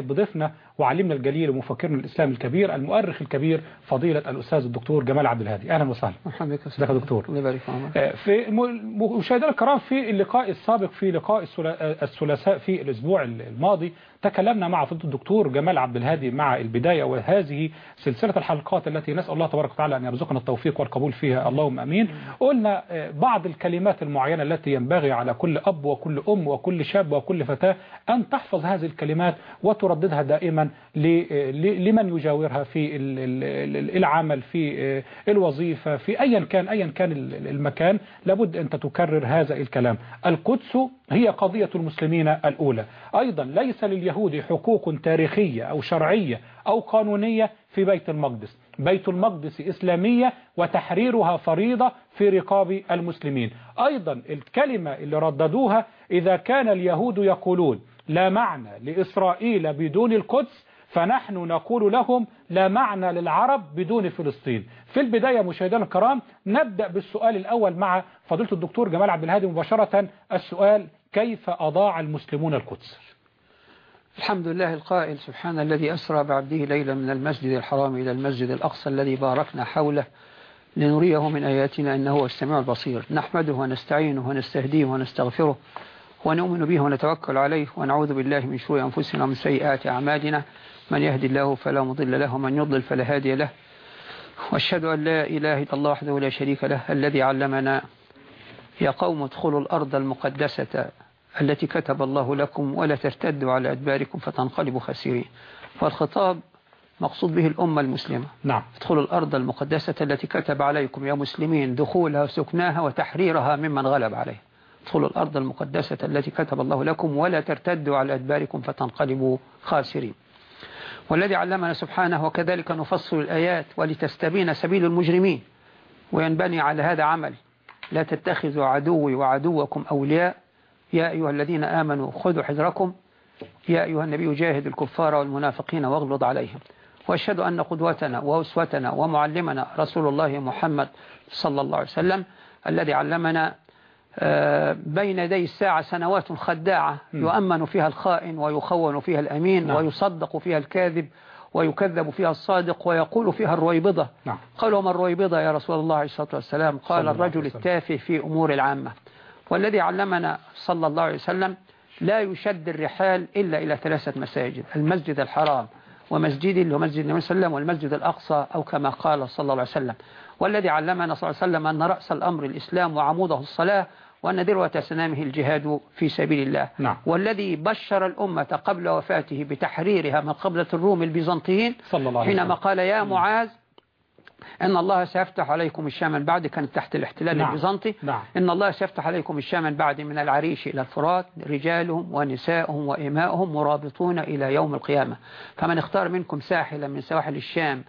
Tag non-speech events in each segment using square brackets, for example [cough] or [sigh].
بضيفنا وعلمنا الجليل ومفكرنا الإسلامي الكبير المؤرخ الكبير فضيلة الأستاذ الدكتور جمال عبد الهادي. أهلا وسهلا. مرحبا بك يا دكتور. فيك. في مشاهدينا الكرام في اللقاء السابق في لقاء الثلاثاء في الأسبوع الماضي تكلمنا مع فضيلة الدكتور جمال عبد الهادي مع البداية وهذه سلسلة الحلقات التي نسأل الله تبارك وتعالى أن يرزقنا التوفيق والقبول فيها. اللهم أمين. قلنا بعض الكلمات المعينة التي ينبغي على كل أب وكل أم وكل شاب وكل فتاة أن تحفظ هذه الكلمات وترددها دائما لمن يجاورها في العمل في الوظيفة في أيا كان أيا كان المكان لابد أن تكرر هذا الكلام. القدس هي قضية المسلمين الأولى. أيضا ليس لليهود حقوق تاريخية أو شرعية أو قانونية في بيت المقدس. بيت المقدس إسلامية وتحريرها فريضة في رقاب المسلمين. أيضا الكلمة اللي رددوها إذا كان اليهود يقولون لا معنى لإسرائيل بدون القدس فنحن نقول لهم لا معنى للعرب بدون فلسطين. في البداية مشاهدينا الكرام نبدأ بالسؤال الأول مع فضيلة الدكتور جمال عبد الهادي مباشرة. السؤال كيف أضاع المسلمون القدس؟ الحمد لله القائل سبحان الذي أسرى بعبده ليلا من المسجد الحرام إلى المسجد الأقصى الذي باركنا حوله لنريه من آياتنا إنه هو السميع البصير. نحمده ونستعينه ونستهديه ونستغفره. ونؤمن به ونتوكل عليه ونعوذ بالله من شرور أنفسنا ومن سيئات أعمالنا. من يهدي الله فلا مضل له ومن يضلل فلا هادي له. وأشهد أن لا إله إلا الله وحده لا شريك له الذي علمنا. يا قوم ادخلوا الأرض المقدسة التي كتب الله لكم ولا ترتدوا على أدباركم فتنقلبوا خاسرين. والخطاب مقصود به الأمة المسلمة. نعم. ادخلوا الأرض المقدسة التي كتب عليكم يا مسلمين دخولها وسكناها وتحريرها ممن غلب عليه. ادخلوا الأرض المقدسة التي كتب الله لكم ولا ترتدوا على أدباركم فتنقلبوا خاسرين. والذي علمنا سبحانه وكذلك نفصل الآيات ولتستبين سبيل المجرمين. وينبني على هذا عمل. لا تتخذوا عدوي وعدوكم أولياء. يا أيها الذين آمنوا خذوا حذركم. يا أيها النبي جاهد الكفار والمنافقين واغلظ عليهم. وأشهد أن قدوتنا وأسوتنا ومعلمنا رسول الله محمد صلى الله عليه وسلم الذي علمنا بين يدي الساعة سنوات خداعة يؤمن فيها الخائن ويخون فيها الأمين نعم. ويصدق فيها الكاذب ويكذب فيها الصادق ويقول فيها الرويبضة. نعم. قالوا ما الرويبضة يا رسول الله عليه الصلاة والسلام؟ قال الرجل التافه في أمور العامة. والذي علمنا صلى الله عليه وسلم لا يشد الرحال إلا إلى ثلاثة مساجد المسجد الحرام ومسجد اللي هو مسجد النبي صلى الله عليه وسلم والمسجد الأقصى أو كما قال صلى الله عليه وسلم. والذي علمنا صلى الله عليه وسلم أن رأس الأمر الإسلام وعموده الصلاة وأن ذروة سنامه الجهاد في سبيل الله نعم. والذي بشر الأمة قبل وفاته بتحريرها من قبلة الروم البيزنطيين صلى الله عليه حينما قال يا معاذ إن الله سيفتح عليكم الشام من بعد كانت تحت الاحتلال نعم. البيزنطي نعم. إن الله سيفتح عليكم الشام من بعد من العريش إلى الفرات رجالهم ونساؤهم وإماؤهم مرابطون إلى يوم القيامة فمن اختار منكم ساحلا من سواحل الشام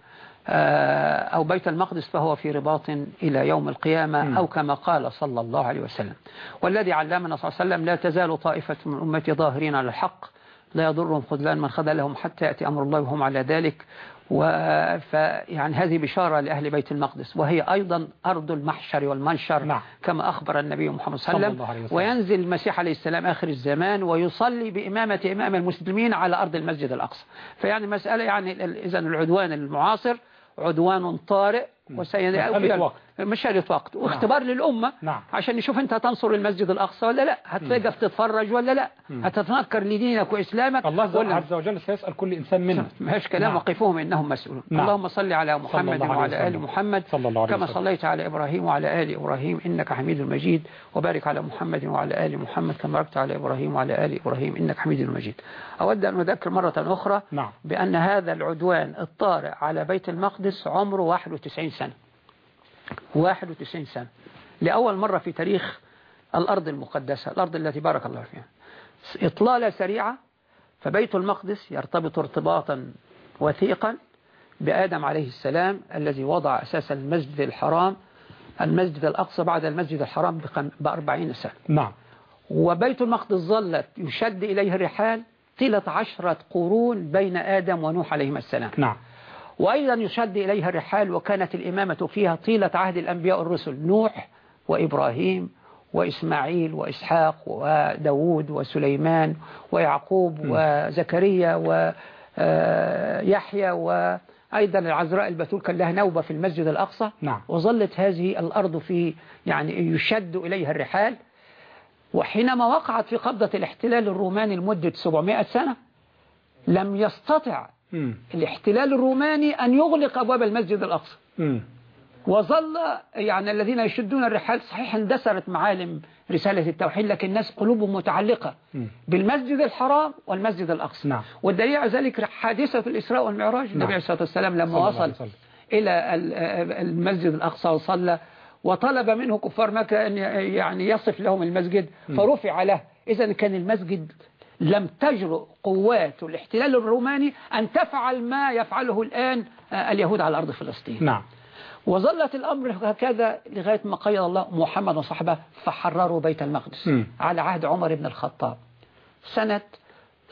أو بيت المقدس فهو في رباط إلى يوم القيامة. أو كما قال صلى الله عليه وسلم والذي علمنا صلى الله عليه وسلم لا تزال طائفة من أمتي ظاهرين على الحق لا يضرهم خذلان من خذلهم حتى يأتي أمر الله وهم على ذلك ويعني هذه بشارة لأهل بيت المقدس وهي أيضا أرض المحشر والمنشر نعم. كما أخبر النبي محمد صلى الله عليه وسلم. وينزل المسيح عليه السلام آخر الزمان ويصلي بإمامة إمام المسلمين على أرض المسجد الأقصى فيعني مسألة يعني إذا العدوان المعاصر عدوان طارئ وقت. مشارة وقت واختبار للأمة نعم. عشان نشوف أنت تنصر المسجد الأقصى ولا لا. هتقف تتفرج ولا لا. هتتنكر لدينك وإسلامك الله ولا عز وجل سيسأل كل إنسان منهم ماهيش كلام نعم. وقفوهم إنهم مسؤولون. نعم. اللهم صل على صلى محمد وعلى آل. محمد. صلى الله عليه كما. صليت على إبراهيم وعلى آل إبراهيم. إنك حميد مجيد. وبارك على محمد وعلى آل محمد كما باركت على إبراهيم وعلى آل إبراهيم. إنك حميد مجيد. أود أن أذكر مرة أخرى نعم. بأن هذا العدوان الطارئ على بيت المقدس عمره 91 سنة. 91 سنة. لأول مرة في تاريخ الأرض المقدسة الأرض التي بارك الله فيها. إطلالة سريعة فبيت المقدس يرتبط ارتباطا وثيقا بآدم عليه السلام الذي وضع أساس المسجد الحرام المسجد الأقصى بعد المسجد الحرام بأربعين سنة. نعم. وبيت المقدس ظلت يشد إليه الرحال طيلة عشرة قرون بين آدم ونوح عليهما السلام. نعم. وأيضا يشد إليها الرحال وكانت الإمامة فيها طيلة عهد الأنبياء الرسل نوح وإبراهيم وإسماعيل وإسحاق وداود وسليمان ويعقوب وزكريا ويحيى وأيضا العذراء البتول كان لها نوبة في المسجد الأقصى نعم. وظلت هذه الأرض في يعني يشد إليها الرحال وحينما وقعت في قبضة الاحتلال الروماني لمدة 700 سنة لم يستطع. الاحتلال الروماني أن يغلق أبواب المسجد الأقصى. وظل يعني الذين يشدون الرحال صحيح اندثرت معالم رسالة التوحيد لكن الناس قلوبهم متعلقة. بالمسجد الحرام والمسجد الأقصى نعم. والدليل على ذلك حادثة الإسراء والمعراج النبي عليه الصلاة والسلام لما صلى الله عليه وصل. إلى ال- المسجد الأقصى وصلى وطلب منه كفار مكة أن يعني يصف لهم المسجد فرفع له إذا كان المسجد لم تجرؤ قوات الاحتلال الروماني أن تفعل ما يفعله الآن آه، اليهود على أرض فلسطين. نعم. وظلت الأمر هكذا لغاية ما قيد الله محمد وصحبه فحرروا بيت المقدس مم. على عهد عمر بن الخطاب. سنة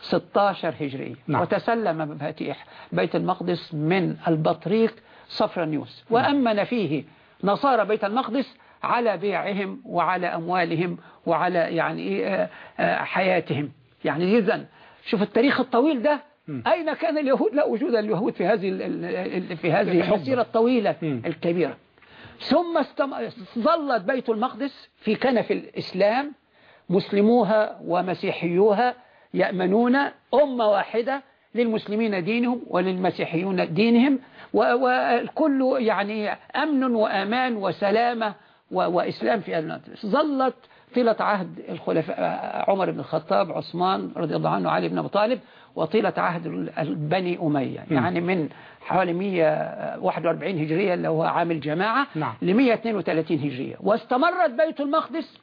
16 هجرية نعم. وتسلم مفاتيح بيت المقدس من البطريق صفرانيوس وأمن فيه نصارى بيت المقدس على بيعهم وعلى أموالهم وعلى يعني آه، آه، حياتهم. يعني إذا شوف التاريخ الطويل ده أين كان اليهود لا وجود اليهود في هذه في هذه. المسيرة الطويلة. الكبيرة ثم استم... ظلت بيت المقدس في كنف الإسلام مسلموها ومسيحيوها يأمنون أمة واحدة للمسلمين دينهم وللمسيحيون دينهم والكل يعني أمن وأمان وسلامة وإسلام في المقدس ظلت طيلة عهد الخلفاء عمر بن الخطاب عثمان رضي الله عنه علي بن أبي طالب وطيلة عهد بني أمية. يعني من حوالي 141 هجرية اللي هو عام الجماعة نعم. ل 132 هجرية. واستمرت بيت المقدس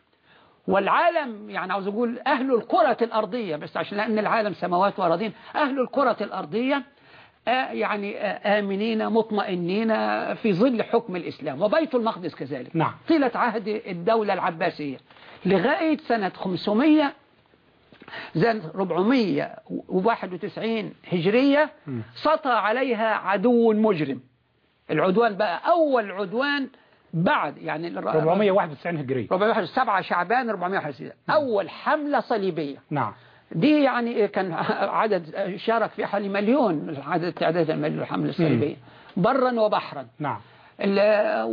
والعالم يعني عاوز أقول أهل الكرة الأرضية بس عشان لأن العالم سماوات وأراضين أهل الكرة الأرضية آه، يعني آه، آمنين مطمئنين في ظل حكم الإسلام وبيت المقدس كذلك. نعم. طيلة عهد الدولة العباسية لغاية سنة 500 زي 491 هجرية سطى عليها عدو مجرم. العدوان بقى أول عدوان بعد يعني الر- 491 هجرية. 407 شعبان 461 أول حملة صليبية. نعم. دي يعني كان عدد شارك في حوالي مليون عدد تعداد المليون الحملة الصليبية برا وبحرا. نعم.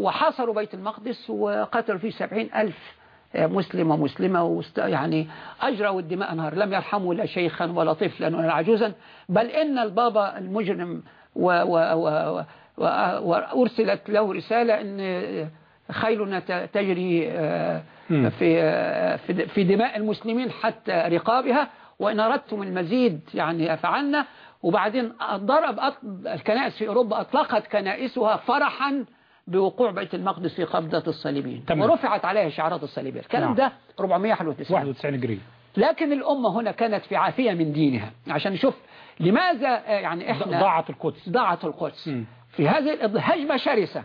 وحاصروا بيت المقدس وقتلوا فيه سبعين ألف مسلم ومسلمة يعني أجروا الدماء نهار. لم يرحموا لا شيخا ولا طفلا ولا عجوزا بل إن البابا المجرم و و و و وأرسلت له رسالة أن خيلنا تجري آه،. في آه، في في دماء المسلمين حتى رقابها. وإن أردتم المزيد يعني فعلنا وبعدين ضرب الكنائس في أوروبا أطلقت كنائسها فرحا بوقوع بيت المقدس في قبضة الصليبيين. تمام. ورفعت عليها شعارات الصليبية الكلام نعم. ده 491 91 هجرية لكن الأمة هنا كانت في عافية من دينها. عشان نشوف لماذا آه، يعني إحنا ضاعت القدس. ضاعت القدس. مم. في هذه الهجمة شرسة.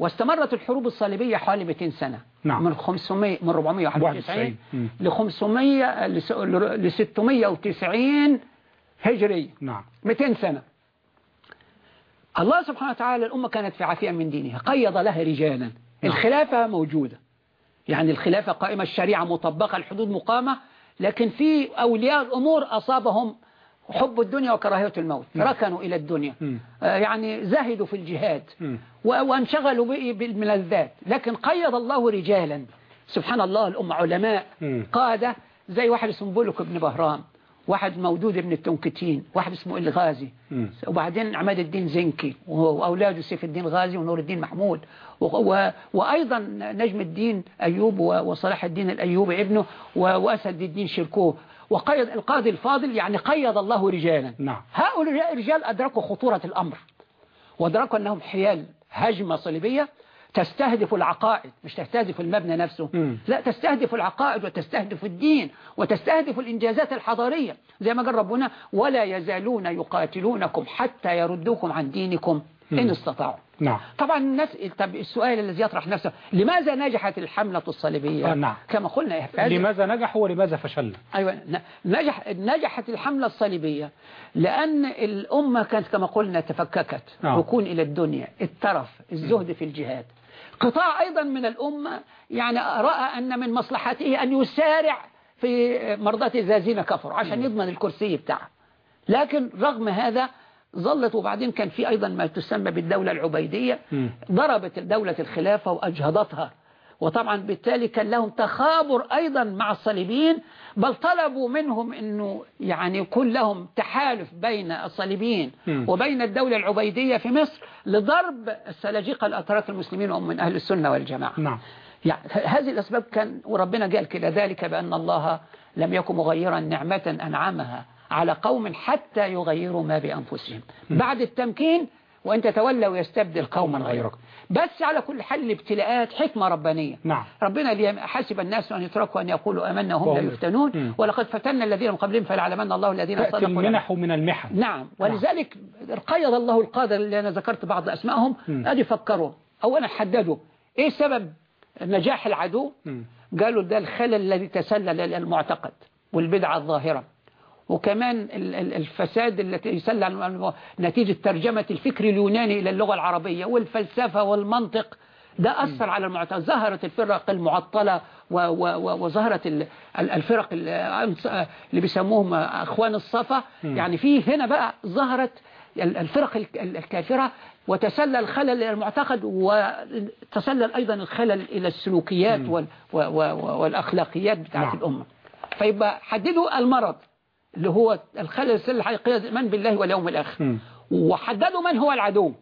واستمرت الحروب الصليبية حوالي 200 سنة. نعم. من 500 من 491 مم. ل 500 ل 690 هجرية نعم. 200 سنة. الله سبحانه وتعالى الأمة كانت في عافية من دينها. قيض لها رجالا. الخلافة موجودة. يعني الخلافة قائمة الشريعة مطبقة الحدود مقامة لكن في أولياء الأمور أصابهم حب الدنيا وكراهية الموت. ركنوا إلى الدنيا. آه، يعني زهدوا في الجهاد. وانشغلوا بالملذات لكن قيض الله رجالا. سبحان الله الأمة علماء. قادة. زي واحد اسمه بولك بن بهرام. واحد مودود بن التنكتين. واحد اسمه الغازي. وبعدين عماد الدين زنكي. وأولاده سيف الدين غازي ونور الدين محمود. وأيضا نجم الدين أيوب وصلاح الدين الأيوبي ابنه. وأسد الدين شركوه. وقيد القاضي الفاضل يعني قيد الله رجالا نعم. هؤلاء الرجال أدركوا خطورة الأمر وأدركوا أنهم حيال هجمة صليبية تستهدف العقائد مش تستهدف المبنى نفسه مم. لا تستهدف العقائد وتستهدف الدين وتستهدف الإنجازات الحضارية زي ما قال ربنا ولا يزالون يقاتلونكم حتى يردوكم عن دينكم إن استطاعوا. نعم. طبعا الناس طب السؤال الذي يطرح نفسه لماذا نجحت الحملة الصليبية؟ آه، نعم. كما قلنا لماذا نجحوا ولماذا فشلنا أيوة نجح نجحت الحملة الصليبية لأن الأمة كانت كما قلنا تفككت نعم. ركون إلى الدنيا الترف الزهد في الجهاد. قطاع أيضا من الأمة يعني رأى أن من مصلحته أن يسارع في مرضات الذين كفروا عشان يضمن الكرسي بتاعه. لكن رغم هذا ظلت وبعدين كان في أيضا ما تسمى بالدولة العبيدية. ضربت دولة الخلافة وأجهضتها وطبعا بالتالي كان لهم تخابر أيضا مع الصليبيين بل طلبوا منهم أنه يعني يكون لهم تحالف بين الصليبيين. وبين الدولة العبيدية في مصر لضرب السلاجقة الأتراك المسلمين وهم من أهل السنة والجماعة نعم يعني هذه الأسباب كان وربنا قال كده ذلك بأن الله لم يكن مغيرا نعمة أنعمها على قوم حتى يغيروا ما بأنفسهم. بعد التمكين وأن تتولوا يستبدل قوما غيركم بس على كل حال الابتلاءات حكمة ربانية. نعم. ربنا حسب الناس أن يتركوا أن يقولوا أمنا وهم لا وهم- يفتنون. مم. ولقد فتنا الذين من قبلهم الله الذين تأتي صدقوا ولم المنح من المحن. نعم. ولذلك قيض الله القادر اللي أنا ذكرت بعض أسمائهم. أدي فكروا أولا حددوا. إيه سبب نجاح العدو؟ مم. قالوا ده الخلل الذي تسلل المعتقد والبدعة الظاهرة. وكمان ال- ال- الفساد التي يسلل نتيجة ترجمة الفكر اليوناني إلى اللغة العربية والفلسفة والمنطق. ده أثر على المعتقد ظهرت الفرق المعطلة وظهرت ال- ال- الفرق ال- اللي بيسموهم أخوان الصفا. يعني في هنا بقى ظهرت ال- الفرق الك- الكافرة وتسلل خلل إلى المعتقد وتسلل أيضا الخلل إلى السلوكيات والأخلاقيات بتاعت نعم. الأمة. فيبقى حددوا المرض. اللي هو الخلل الحقيقية الإيمان بالله واليوم الآخر. مم. وحددوا من هو العدو.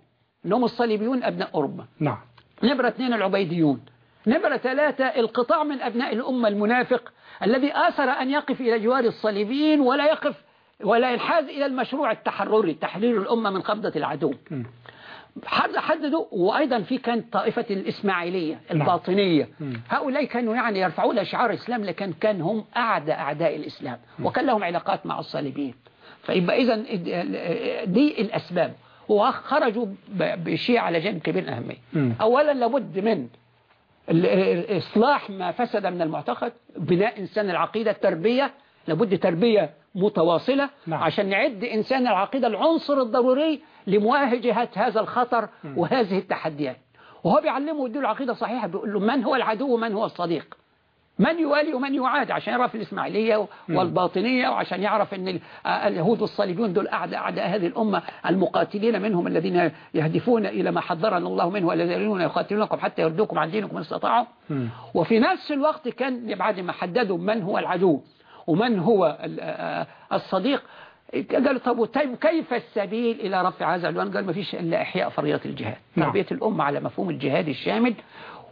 إنهم الصليبيون أبناء أوروبا نعم. نمرة اثنين العبيديون. نمرة ثلاثة القطاع من أبناء الأمة المنافق الذي آثر أن يقف إلى جوار الصليبيين ولا يقف ولا ينحاز إلى المشروع التحرري تحرير الأمة من قبضة العدو. مم. حد- حددوا وأيضا في كانت طائفة الإسماعيلية نعم. الباطنية. هؤلاء كانوا يعني يرفعون شعار الإسلام لكن كان هم أعدى أعداء الإسلام وكان لهم علاقات مع الصليبيين فيبقى إذا دي الأسباب وخرجوا بشيء على جانب كبير أهمية. أولا لابد من إصلاح ما فسد من المعتقد بناء إنسان العقيدة التربية لابد تربية متواصلة نعم. عشان نعد إنسان العقيدة العنصر الضروري لمواجهة هذا الخطر وهذه التحديات. وهو بيعلمه يديله العقيدة صحيحة بيقول له من هو العدو ومن هو الصديق؟ من يوالي ومن يعاد؟ عشان يعرف الإسماعيلية والباطنية وعشان يعرف أن ال- آه اليهود والصليبيون دول أعداء أعداء هذه الأمة المقاتلين منهم الذين يهدفون إلى ما حذرنا الله منه والذين يقاتلونكم حتى يردوكم عن دينكم إن استطاعوا. وفي نفس الوقت كان بعد ما حددوا من هو العدو ومن هو ال- الصديق قالوا طب طيب كيف السبيل إلى رفع هذا العنوان قال ما فيش إلا إحياء فريضة الجهاد نعم. تربية الأمة على مفهوم الجهاد الشامل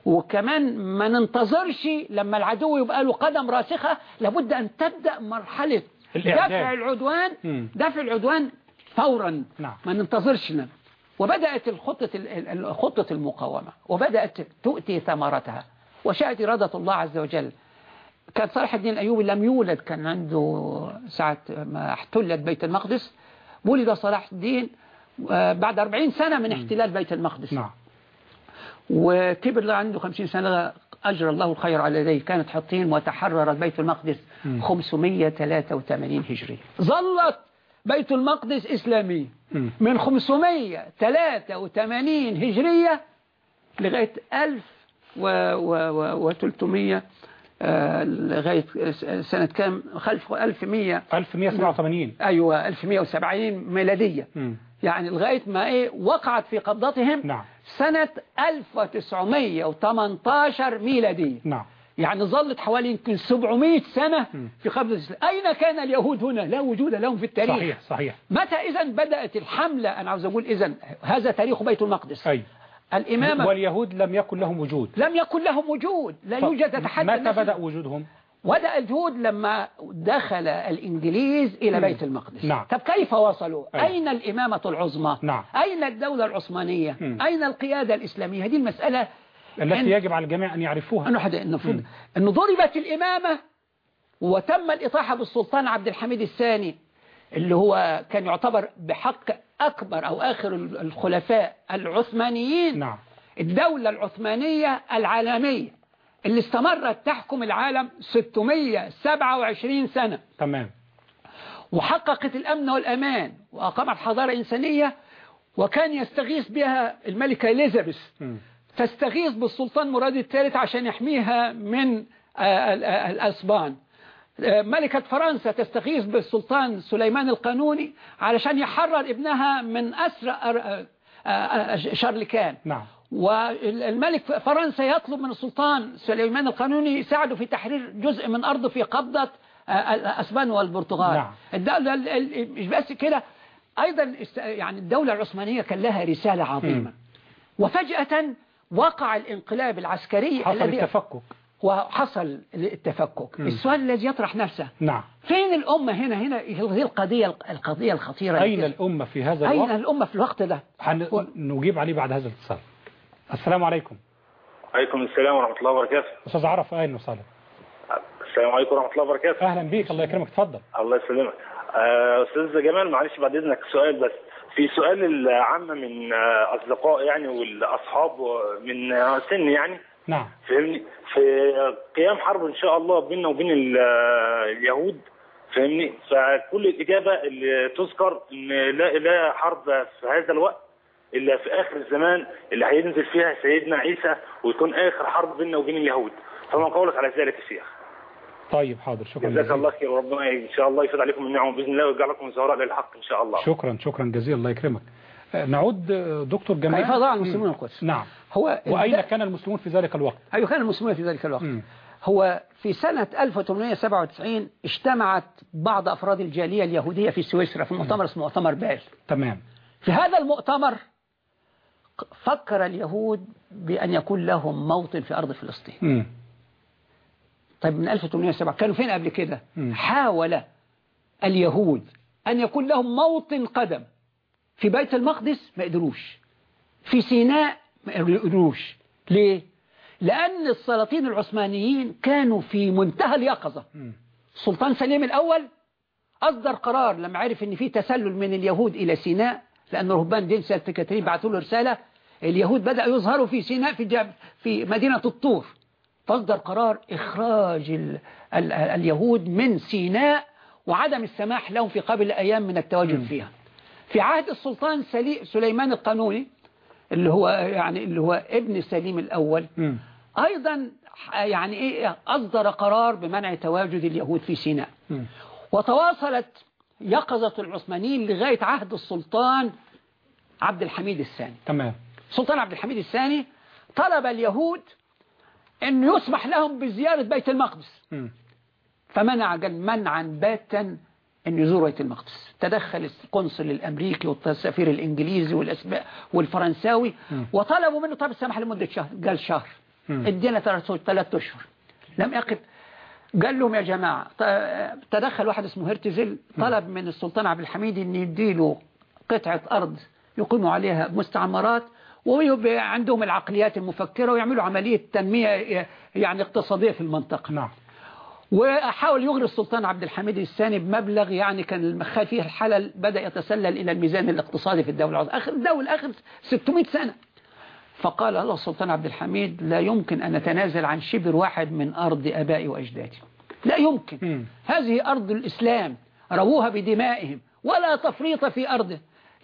وكمان ما ننتظرش لما العدو يبقى له قدم راسخة لابد أن تبدأ مرحلة. دفع العدوان. دفع العدوان فورا نعم. ما ننتظرش لنا. وبدأت الخطة ال- ال- خطة المقاومة وبدأت تؤتي ثمرتها وشاءت إرادة الله عز وجل كان صلاح الدين الأيوبي لم يولد كان عنده ساعة ما احتلت بيت المقدس. ولد صلاح الدين آه، بعد 40 سنة من احتلال بيت المقدس. نعم. وكبر له عنده 50 سنة أجرى الله الخير على يديه. كانت حطين وتحرر بيت المقدس 583 هجري. ظلت بيت المقدس إسلامي. من 583 هجرية لغاية 1300 آه، لغاية سنة كام؟ خلف 1100 1187 أيوة 1170 ميلادية. يعني لغاية ما إيه وقعت في قبضتهم نعم. سنة 1918 ميلادية. نعم. يعني ظلت حوالي يمكن 700 سنة في قبضة الإسلام. أين كان اليهود هنا؟ لا وجود لهم في التاريخ. صحيح صحيح. متى إذا بدأت الحملة؟ أنا عاوز أقول إذا هذا تاريخ بيت المقدس. أي. الإمامة. واليهود لم يكن لهم وجود. لم يكن لهم وجود. لا يوجد تحدي متى بدأ وجودهم؟ بدأ الجهود لما دخل الإنجليز إلى بيت المقدس. نعم. طب كيف وصلوا؟ أي. أين الإمامة العظمى؟ نعم. أين الدولة العثمانية؟ مم. أين القيادة الإسلامية؟ هذه المسألة التي إن- يجب على الجميع أن يعرفوها. أنه حدا المفروض أنه ضربت الإمامة وتم الإطاحة بالسلطان عبد الحميد الثاني اللي هو كان يعتبر بحق أكبر أو آخر الخلفاء العثمانيين. نعم. الدولة العثمانية العالمية اللي استمرت تحكم العالم 627 سنة. تمام. وحققت الأمن والأمان وأقامت حضارة إنسانية وكان يستغيث بها الملكة إليزابيث. تستغيث بالسلطان مراد الثالث عشان يحميها من ال- الأسبان. ملكة فرنسا تستغيث بالسلطان سليمان القانوني علشان يحرر ابنها من أسر آه، آه، آه، شارلكان نعم. والملك فرنسا يطلب من السلطان سليمان القانوني يساعده في تحرير جزء من أرضه في قبضة آه، الأسبان والبرتغال. نعم. مش بس كده أيضا يعني الدولة العثمانية كان لها رسالة عظيمة. مم. وفجأة وقع الانقلاب العسكري حصل الذي التفكك. وحصل التفكك. مم. السؤال الذي يطرح نفسه نعم. فين الأمة هنا؟ هنا هي القضية القضية الخطيرة. أين. الأمة في هذا أين الوقت؟ الأمة في الوقت ده؟ نجيب عليه بعد هذا الاتصال. السلام عليكم. عليكم السلام ورحمة الله وبركاته. أستاذ عرف أهلا وسهلا السلام عليكم ورحمة الله وبركاته. أهلا بيك الله يكرمك اتفضل. الله يسلمك. آه، أستاذ جمال معلش بعد إذنك سؤال بس. في سؤال العامة من آه، أصدقاء يعني والأصحاب من آه، سن يعني؟ نعم. فاهمني في قيام حرب إن شاء الله بيننا وبين ال- اليهود فاهمني فكل الإجابة اللي تذكر إن لا لا حرب في هذا الوقت إلا في آخر الزمان اللي هينزل فيها سيدنا عيسى ويكون آخر حرب بيننا وبين اليهود. فما قولك على ذلك يا شيخ؟ طيب حاضر. شكرا جزاك الله خير. وربنا إن شاء الله يفيد عليكم النعم باذن الله ويجعل لكم زهراء للحق إن شاء الله. شكرا شكرا جزيلا. الله يكرمك. آه، نعود آه، دكتور جمال. كيف ضاع مم. المسلمون القدس نعم. هو وأين كان المسلمون في ذلك الوقت؟ أيوة كان المسلمون في ذلك الوقت. مم. هو في سنة 1897 اجتمعت بعض أفراد الجالية اليهودية في سويسرا في مؤتمر اسمه مؤتمر بال تمام. في هذا المؤتمر فكر اليهود بأن يكون لهم موطن في أرض فلسطين. مم. طيب من 1807 كانوا فين قبل كده؟ مم. حاول اليهود أن يكون لهم موطن قدم في بيت المقدس ما قدروش في سيناء ما قدروش ليه؟ لأن السلاطين العثمانيين كانوا في منتهى اليقظة. السلطان سليم الأول أصدر قرار لما عرف أن في تسلل من اليهود إلى سيناء لأن رهبان دين سانت كاترين بعثوا له رسالة اليهود بدأوا يظهروا في سيناء في, جاب في مدينة الطور. فاصدر قرار إخراج ال ال اليهود من سيناء وعدم السماح لهم في قبل أيام من التواجد فيها. في عهد السلطان سلي سليمان القانوني اللي هو يعني اللي هو ابن سليم الأول مم. أيضا يعني إيه أصدر قرار بمنع تواجد اليهود في سيناء مم. وتواصلت يقظة العثمانيين لغاية عهد السلطان عبد الحميد الثاني تمام السلطان عبد الحميد الثاني طلب اليهود أن يسمح لهم بزيارة بيت المقدس مم. فمنع منعا باتا أن يزوروا بيت المقدس. تدخل القنصل الأمريكي والسفير الإنجليزي والأسباء والفرنساوي. وطلبوا منه طب السمح لمدة شهر قال شهر. ادينا ثلاث أشهر. لم يقف. قال لهم يا جماعة تدخل واحد اسمه هرتزل طلب من السلطان عبد الحميد إن يديله قطعة أرض يقيموا عليها مستعمرات ويبقى عندهم العقليات المفكرة ويعملوا عملية تنمية يعني اقتصادية في المنطقة. نعم. وحاول يغري السلطان عبد الحميد الثاني بمبلغ يعني كان المخال فيه الحلل بدأ يتسلل إلى الميزان الاقتصادي في الدولة العظمى. آخر الدولة آخر 600 سنة. فقال له السلطان عبد الحميد لا يمكن أن نتنازل عن شبر واحد من أرض أبائي وأجدادي. لا يمكن. مم. هذه أرض الإسلام رووها بدمائهم ولا تفريط في أرضه.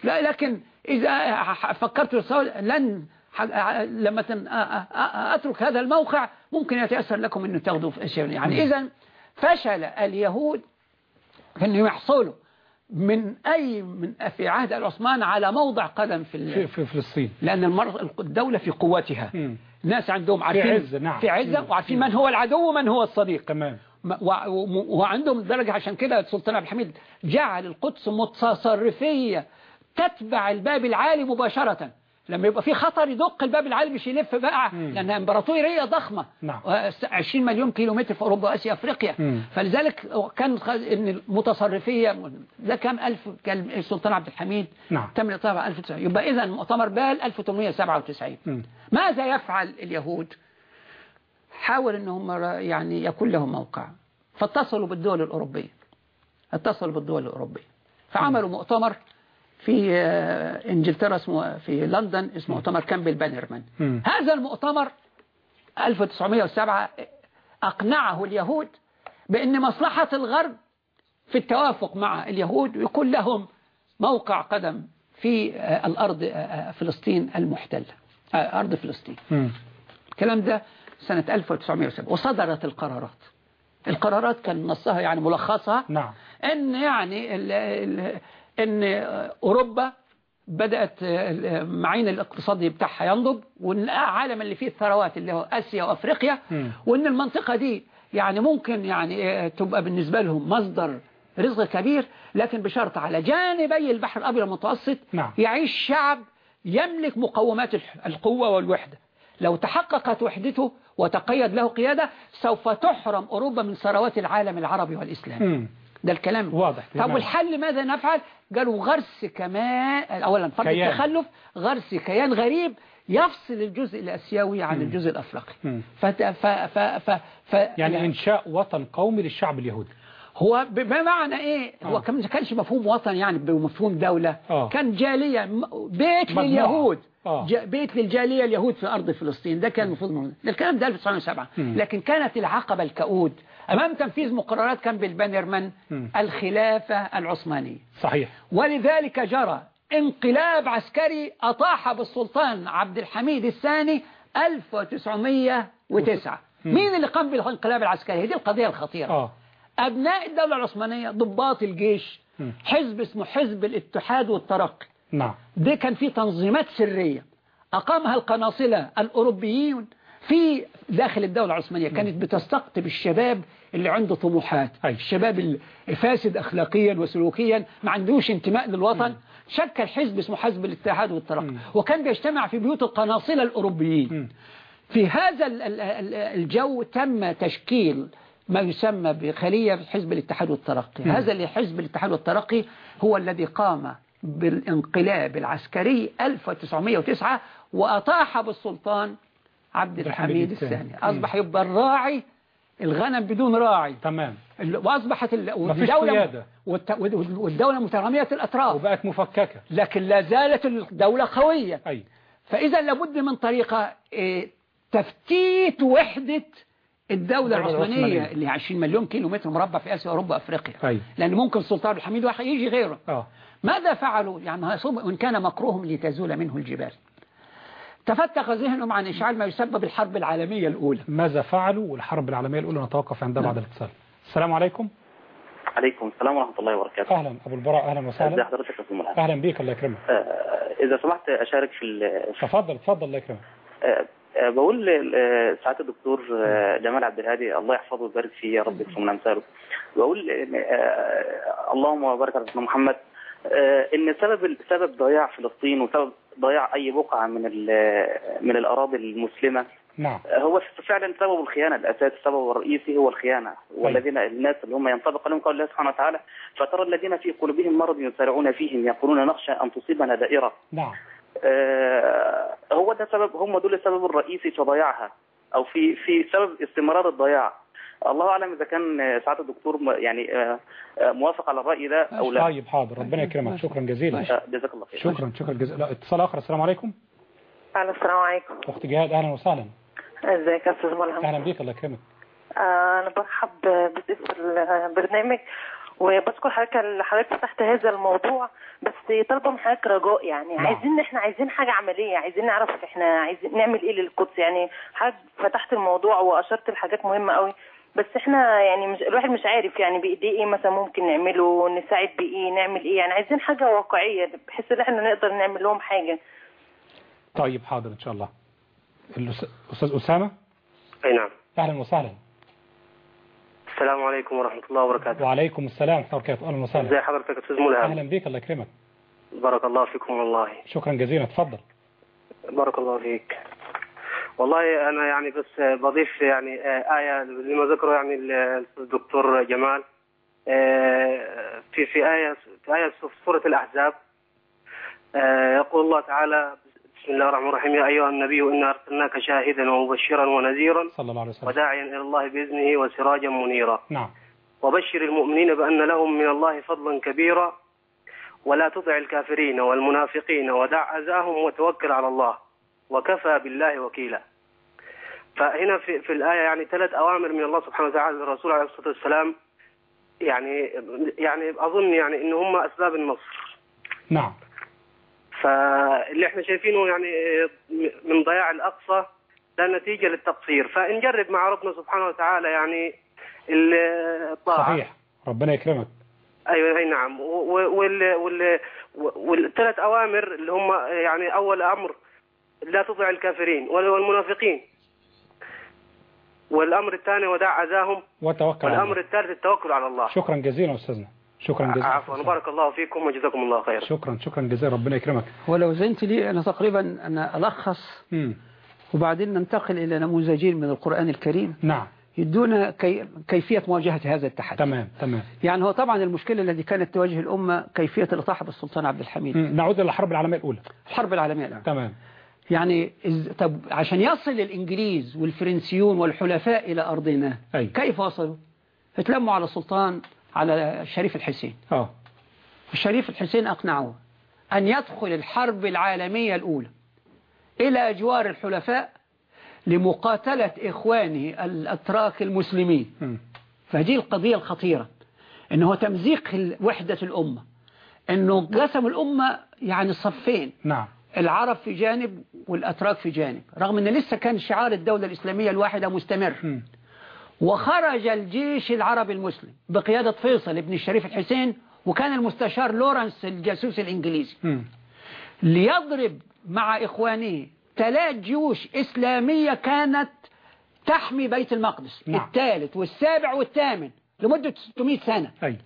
لا لكن إذا فكرت لن لما أترك هذا الموقع ممكن يتأثر لكم أنه تاخذوا في أشياء. يعني إذا فشل اليهود في أنه يحصلوا من أي من في عهد العثمان على موضع قدم في, في, في فلسطين. لأن المر... الدولة في قوتها. مم. الناس عندهم عارفين عزة، نعم. في عزة مم. وعارفين من هو العدو ومن هو الصديق. تمام. وعندهم درجة عشان كده السلطان عبد الحميد جعل القدس متصرفية تتبع الباب العالي مباشرة. لما يبقى في خطر يدق الباب العالي مش يلف بقى مم. لأنها إمبراطورية ضخمة نعم. و- 20 مليون كيلومتر في أوروبا وآسيا أفريقيا مم. فلذلك كان إن المتصرفية ده كام ألف كان السلطان عبد الحميد نعم. تم طبعا 1900 يبقى إذا مؤتمر بال 1897 مم. ماذا يفعل اليهود حاول أنهم يعني يكون لهم موقع فاتصلوا بالدول الأوروبية اتصلوا بالدول الأوروبية فعملوا مؤتمر في آه، إنجلترا اسمه في لندن اسمه مؤتمر كامبل بانرمان. هذا المؤتمر 1907 أقنعه اليهود بأن مصلحة الغرب في التوافق مع اليهود ويكون لهم موقع قدم في آه، الأرض آه، فلسطين المحتلة أرض فلسطين. الكلام ده سنة 1907 وصدرت القرارات. القرارات كان نصها يعني ملخصها نعم. إن يعني ال ال إن أوروبا بدأت المعين الاقتصادي بتاعها ينضب والعالم اللي فيه الثروات اللي هو آسيا وأفريقيا مم. وإن المنطقة دي يعني ممكن يعني تبقى بالنسبة لهم مصدر رزق كبير لكن بشرط على جانبي البحر الأبيض المتوسط نعم. يعيش شعب يملك مقومات القوة والوحدة لو تحققت وحدته وتقيد له قيادة سوف تحرم أوروبا من ثروات العالم العربي والإسلامي مم. ده الكلام واضح طب. والحل ماذا نفعل قالوا غرس كمان اولا فرض. التخلف غرس كيان غريب يفصل الجزء الآسيوي عن الجزء الأفريقي مم. فت... ف... ف... ف... ف... يعني إنشاء وطن قومي للشعب اليهودي هو بمعنى إيه هو آه. كان ما كانش مفهوم وطن يعني بمفهوم دولة آه. كان جالية بيت مجموعة. لليهود آه. بيت للجالية اليهود في أرض فلسطين ده كان المفروض. ده الكلام ده 1907 مم. لكن كانت العقبة الكؤود أمام تنفيذ مقررات كان بالبانرمان مم. الخلافة العثمانية. صحيح. ولذلك جرى انقلاب عسكري أطاح بالسلطان عبد الحميد الثاني 1909 مم. مين اللي قام بالانقلاب العسكري؟ دي القضية الخطيرة. آه. أبناء الدولة العثمانية ضباط الجيش. حزب اسمه حزب الاتحاد والترقي نعم. ده كان فيه تنظيمات سرية. أقامها القناصلة الأوروبيون في داخل الدولة العثمانية كانت بتستقطب الشباب اللي عنده طموحات أي. الشباب الفاسد أخلاقيا وسلوكيا ما عندوش انتماء للوطن شكل حزب اسمه حزب الاتحاد والترقي. وكان بيجتمع في بيوت القناصلة الأوروبيين. في هذا ال- ال- ال- الجو تم تشكيل ما يسمى بخلية حزب الاتحاد والترقي. هذا اللي حزب الاتحاد والترقي هو الذي قام بالانقلاب العسكري 1909 وأطاح بالسلطان عبد الحميد الثاني. الثاني أصبح يبقى الراعي الغنم بدون راعي. تمام. ال- وأصبحت ال- مفيش والدولة قيادة. والت- والدولة مترامية الأطراف وبقت مفككة. لكن لا زالت الدولة قوية. أي. فإذا لابد من طريقة إيه، تفتيت وحدة الدولة الدولة العثمانية. اللي 20 مليون كيلو متر مربع في آسيا وأوروبا وأفريقيا أي. لأن ممكن السلطان عبد الحميد واحد يجي غيره. آه. ماذا فعلوا؟ يعني وإن كان مكروهم لتزول منه الجبال. تفتق ذهنهم عن إشعال ما يسبب الحرب العالمية الأولى. ماذا فعلوا والحرب العالمية الأولى؟ نتوقف عندها بعد الاتصال. السلام عليكم. عليكم السلام ورحمة الله وبركاته. أهلا أبو البراء أهلا ازي وسهلا حضرتك يا أهلا بيك الله يكرمك. آه، إذا سمحت أشارك في ال- تفضل تفضل الله يكرمك. آه، آه، بقول سعادة الدكتور جمال عبد الهادي الله يحفظه ويبارك فيه يا رب يكون من أمثاله. بقول آه، اللهم بارك على سيدنا محمد. آه، إن سبب سبب ضياع فلسطين وسبب ضياع أي بقعة من من الأراضي المسلمة. نعم. هو فعلا سبب الخيانة الاساسي السبب الرئيسي هو الخيانة. والذين الناس اللي هم ينطبق عليهم قول الله سبحانه وتعالى فترى الذين في قلوبهم مرض يسارعون فيهم يقولون نخشى أن تصيبنا دائرة. نعم. آه، هو ده سبب هم دول السبب الرئيسي في ضياعها أو في في سبب استمرار الضياع. الله أعلم إذا كان آه، سعادة الدكتور يعني آه، آه، موافق على الرأي ده أو لا. طيب حاضر. ربنا يكرمك. شكرا جزيلا. جزاك الله خير. شكرا شكرا جزيلا. لا اتصال آخر. السلام عليكم. ألو السلام عليكم. أخت جهاد أهلا وسهلا. إزيك يا أستاذ ملهم أهلا بيك. الله يكرمك. أنا برحب بضيف البرنامج وبشكر حضرتك اللي حضرتك فتحت هذا الموضوع بس طالبه من حضرتك رجاء يعني. نعم. عايزين إحنا عايزين حاجة عملية عايزين نعرف إحنا عايزين نعمل إيه للقدس. يعني حضرتك فتحت الموضوع وأشرت لحاجات مهمة قوي بس إحنا يعني مش الواحد مش عارف يعني بايديه إيه مثلا ممكن نعمله نساعد بايه نعمل إيه؟ يعني عايزين حاجة واقعية بحيث ان إحنا نقدر نعمل لهم حاجة. طيب حاضر إن شاء الله. أستاذ أسامة؟ أي نعم. أهلا وسهلا. السلام عليكم ورحمة الله وبركاته. وعليكم السلام. ورحمة الله وبركاته أهلا ازي وسهلا حضرتك يا أستاذ ملهم؟ أهلا بيك الله يكرمك. بارك الله فيكم والله. شكرا جزيلا. تفضل بارك الله فيك. والله أنا يعني بس بضيف يعني آه، آية لما ذكره يعني ال- الدكتور جمال آه، في في آية في آية في سورة الأحزاب آه، يقول الله تعالى بسم الله الرحمن الرحيم يا أيها النبي إنا أرسلناك شاهدا ومبشرا ونذيرا صلى الله عليه وسلم. وداعيا إلى الله بإذنه وسراجا منيرا. نعم. وبشر المؤمنين بأن لهم من الله فضلا كبيرا ولا تطع الكافرين والمنافقين ودع أذاهم وتوكل على الله. وكفى بالله وكيلا. فهنا في, في الآية يعني ثلاث أوامر من الله سبحانه وتعالى للرسول عليه الصلاة والسلام. يعني يعني أظن يعني إن هم أسباب النصر. نعم. فاللي إحنا شايفينه يعني من ضياع الأقصى ده نتيجة للتقصير. فنجرب مع ربنا سبحانه وتعالى يعني الطاعة. صحيح. ربنا يكرمك. أيوه أي نعم. والثلاث أوامر اللي هم يعني أول أمر لا تطع الكافرين وال- والمنافقين والأمر الثاني ودع اذاهم وتوكل على والأمر الله. الثالث التوكل على الله. شكرا جزيلا أستاذنا. شكرا جزيلا. عفوا. بارك الله فيكم وجزاكم الله خير شكرا شكرا جزيلا. ربنا يكرمك. ولو زنت لي أنا تقريبا أنا ألخص. مم. وبعدين ننتقل إلى نموذجين من القرآن الكريم. نعم. يدونا كي كيفية مواجهة هذا التحدي. تمام تمام. يعني هو طبعا المشكلة التي كانت تواجه الأمة كيفية الإطاحة بالسلطان عبد الحميد. مم. نعود إلى الحرب العالمية الأولى. الحرب العالمية الأولى تمام. يعني طب عشان يصل الإنجليز والفرنسيون والحلفاء إلى أرضنا أي. كيف وصلوا؟ اتلموا على السلطان على الشريف الحسين آه الشريف الحسين أقنعه أن يدخل الحرب العالمية الأولى إلى أجوار الحلفاء لمقاتلة إخوانه الأتراك المسلمين مم. فهذه القضية الخطيرة أنه تمزيق وحدة الأمة أنه قسم الأمة يعني صفين نعم العرب في جانب والأتراك في جانب رغم أن لسه كان شعار الدولة الإسلامية الواحدة مستمر. وخرج الجيش العربي المسلم بقيادة فيصل بن الشريف الحسين وكان المستشار لورنس الجاسوس الإنجليزي. ليضرب مع إخوانه ثلاث جيوش إسلامية كانت تحمي بيت المقدس نعم. الثالث والسابع والثامن لمدة 600 سنة أي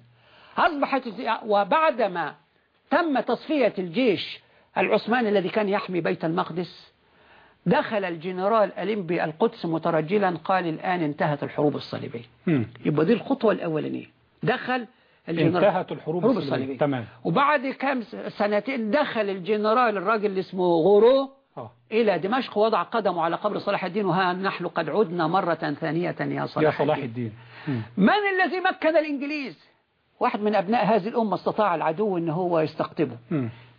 أصبحت وبعدما تم تصفية الجيش العثماني الذي كان يحمي بيت المقدس دخل الجنرال أللنبي القدس مترجلا قال الآن انتهت الحروب الصليبية. يبقى دي الخطوة الأولانية دخل الجنرال انتهت الحروب الحروب الصليبية. الصليبية تمام. وبعد كم سنتين دخل الجنرال الراجل اللي اسمه غورو آه إلى دمشق ووضع قدمه على قبر صلاح الدين وها نحن قد عدنا مرة ثانية يا صلاح, يا صلاح الدين الدين. من الذي مكن الإنجليز واحد من أبناء هذه الأمة استطاع العدو أنه هو يستقطبه.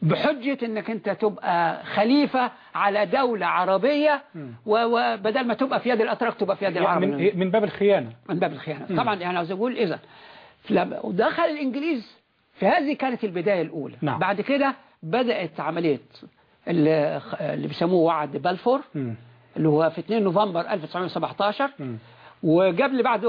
بحجة أنك أنت تبقى خليفة على دولة عربية مم. وبدل ما تبقى في يد الأتراك تبقى في يد العرب. يعني من, من باب الخيانة. من باب الخيانة. طبعا يعني عاوز أقول إذا لما- ودخل الإنجليز في هذه كانت البداية الأولى. نعم. بعد كده بدأت عملية اللي بيسموه وعد بلفور مم. اللي هو في 2 نوفمبر 1917 وقبل بعد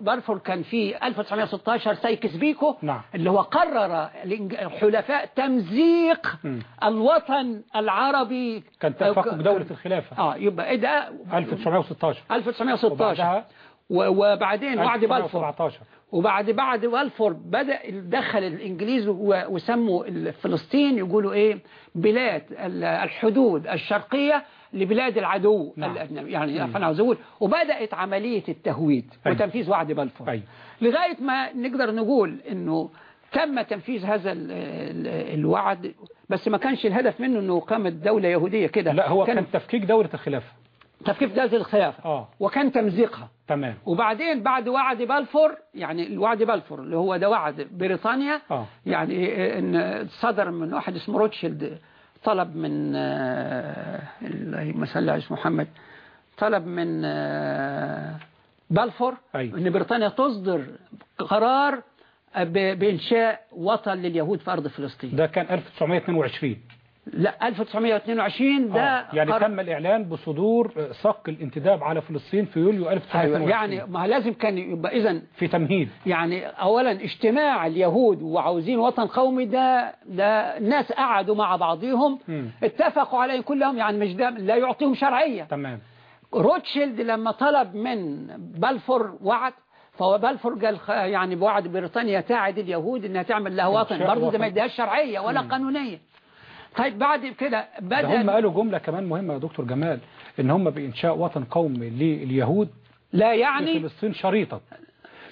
بلفور كان في 1916 سايكس بيكو نعم. اللي هو قرر الحلفاء تمزيق مم. الوطن العربي. كان تفكك دولة الخلافة. آه يبقى إيه ده؟ 1916 1916 وبعدها؟ و- وبعدين وعد بلفور 1917 وبعد بعد بلفور بدأ دخل الإنجليز وسموا فلسطين يقولوا إيه؟ بلاد ال- الحدود الشرقية لبلاد العدو نعم. الأجنبي يعني أقول وبدأت عملية التهويد أي. وتنفيذ وعد بلفور أي. لغاية ما نقدر نقول إنه تم تنفيذ هذا ال- ال- الوعد بس ما كانش الهدف منه إنه قامت دولة يهودية كده لا هو كان تفكيك دولة الخلافة تفكيك دولة الخلافة آه. وكان تمزيقها تمام وبعدين بعد وعد بلفور يعني الوعد بلفور اللي هو ده وعد بريطانيا آه. يعني إن صدر من واحد اسمه روتشيلد طلب من آه، اللهم صل على اسم محمد طلب من آه، بلفور أيوة. إن بريطانيا تصدر قرار بإنشاء وطن لليهود في أرض فلسطين ده كان 1922 لا 1922 ده آه. يعني قرار- تم الإعلان بصدور آه، صك الانتداب على فلسطين في يوليو أيوة 1922 يعني ما لازم كان يبقى إذا في تمهيد يعني اولا اجتماع اليهود وعاوزين وطن قومي ده ده الناس قعدوا مع بعضهم مم. اتفقوا عليه كلهم يعني مش ده لا يعطيهم شرعية تمام روتشيلد لما طلب من بلفور وعد فهو بلفور قال يعني بوعد بريطانيا تاعد اليهود إنها تعمل لها وطن برضه ده. ما يديهاش شرعية ولا قانونية طيب بعد كده ده هم بدأ قالوا جملة كمان مهمة يا دكتور جمال إن هم بإنشاء وطن قومي لليهود لا في يعني فلسطين شريطة.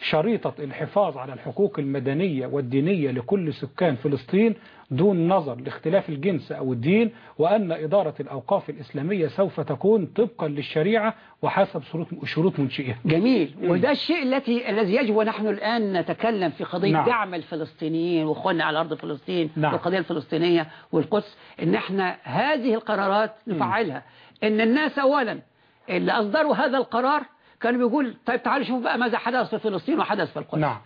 شريطة الحفاظ على الحقوق المدنية والدينية لكل سكان فلسطين دون نظر لاختلاف الجنس أو الدين وأن إدارة الأوقاف الإسلامية سوف تكون طبقا للشريعة وحسب شروط منشئها. جميل. وده الشيء التي الذي يجب ونحن الآن نتكلم في قضية نعم. دعم الفلسطينيين واخواننا على أرض فلسطين نعم. والقضية الفلسطينية والقدس إن إحنا هذه القرارات نفعلها. إن الناس أولا اللي أصدروا هذا القرار كانوا بيقول طيب تعالوا شوفوا بقى ماذا حدث في فلسطين وحدث في القدس نعم.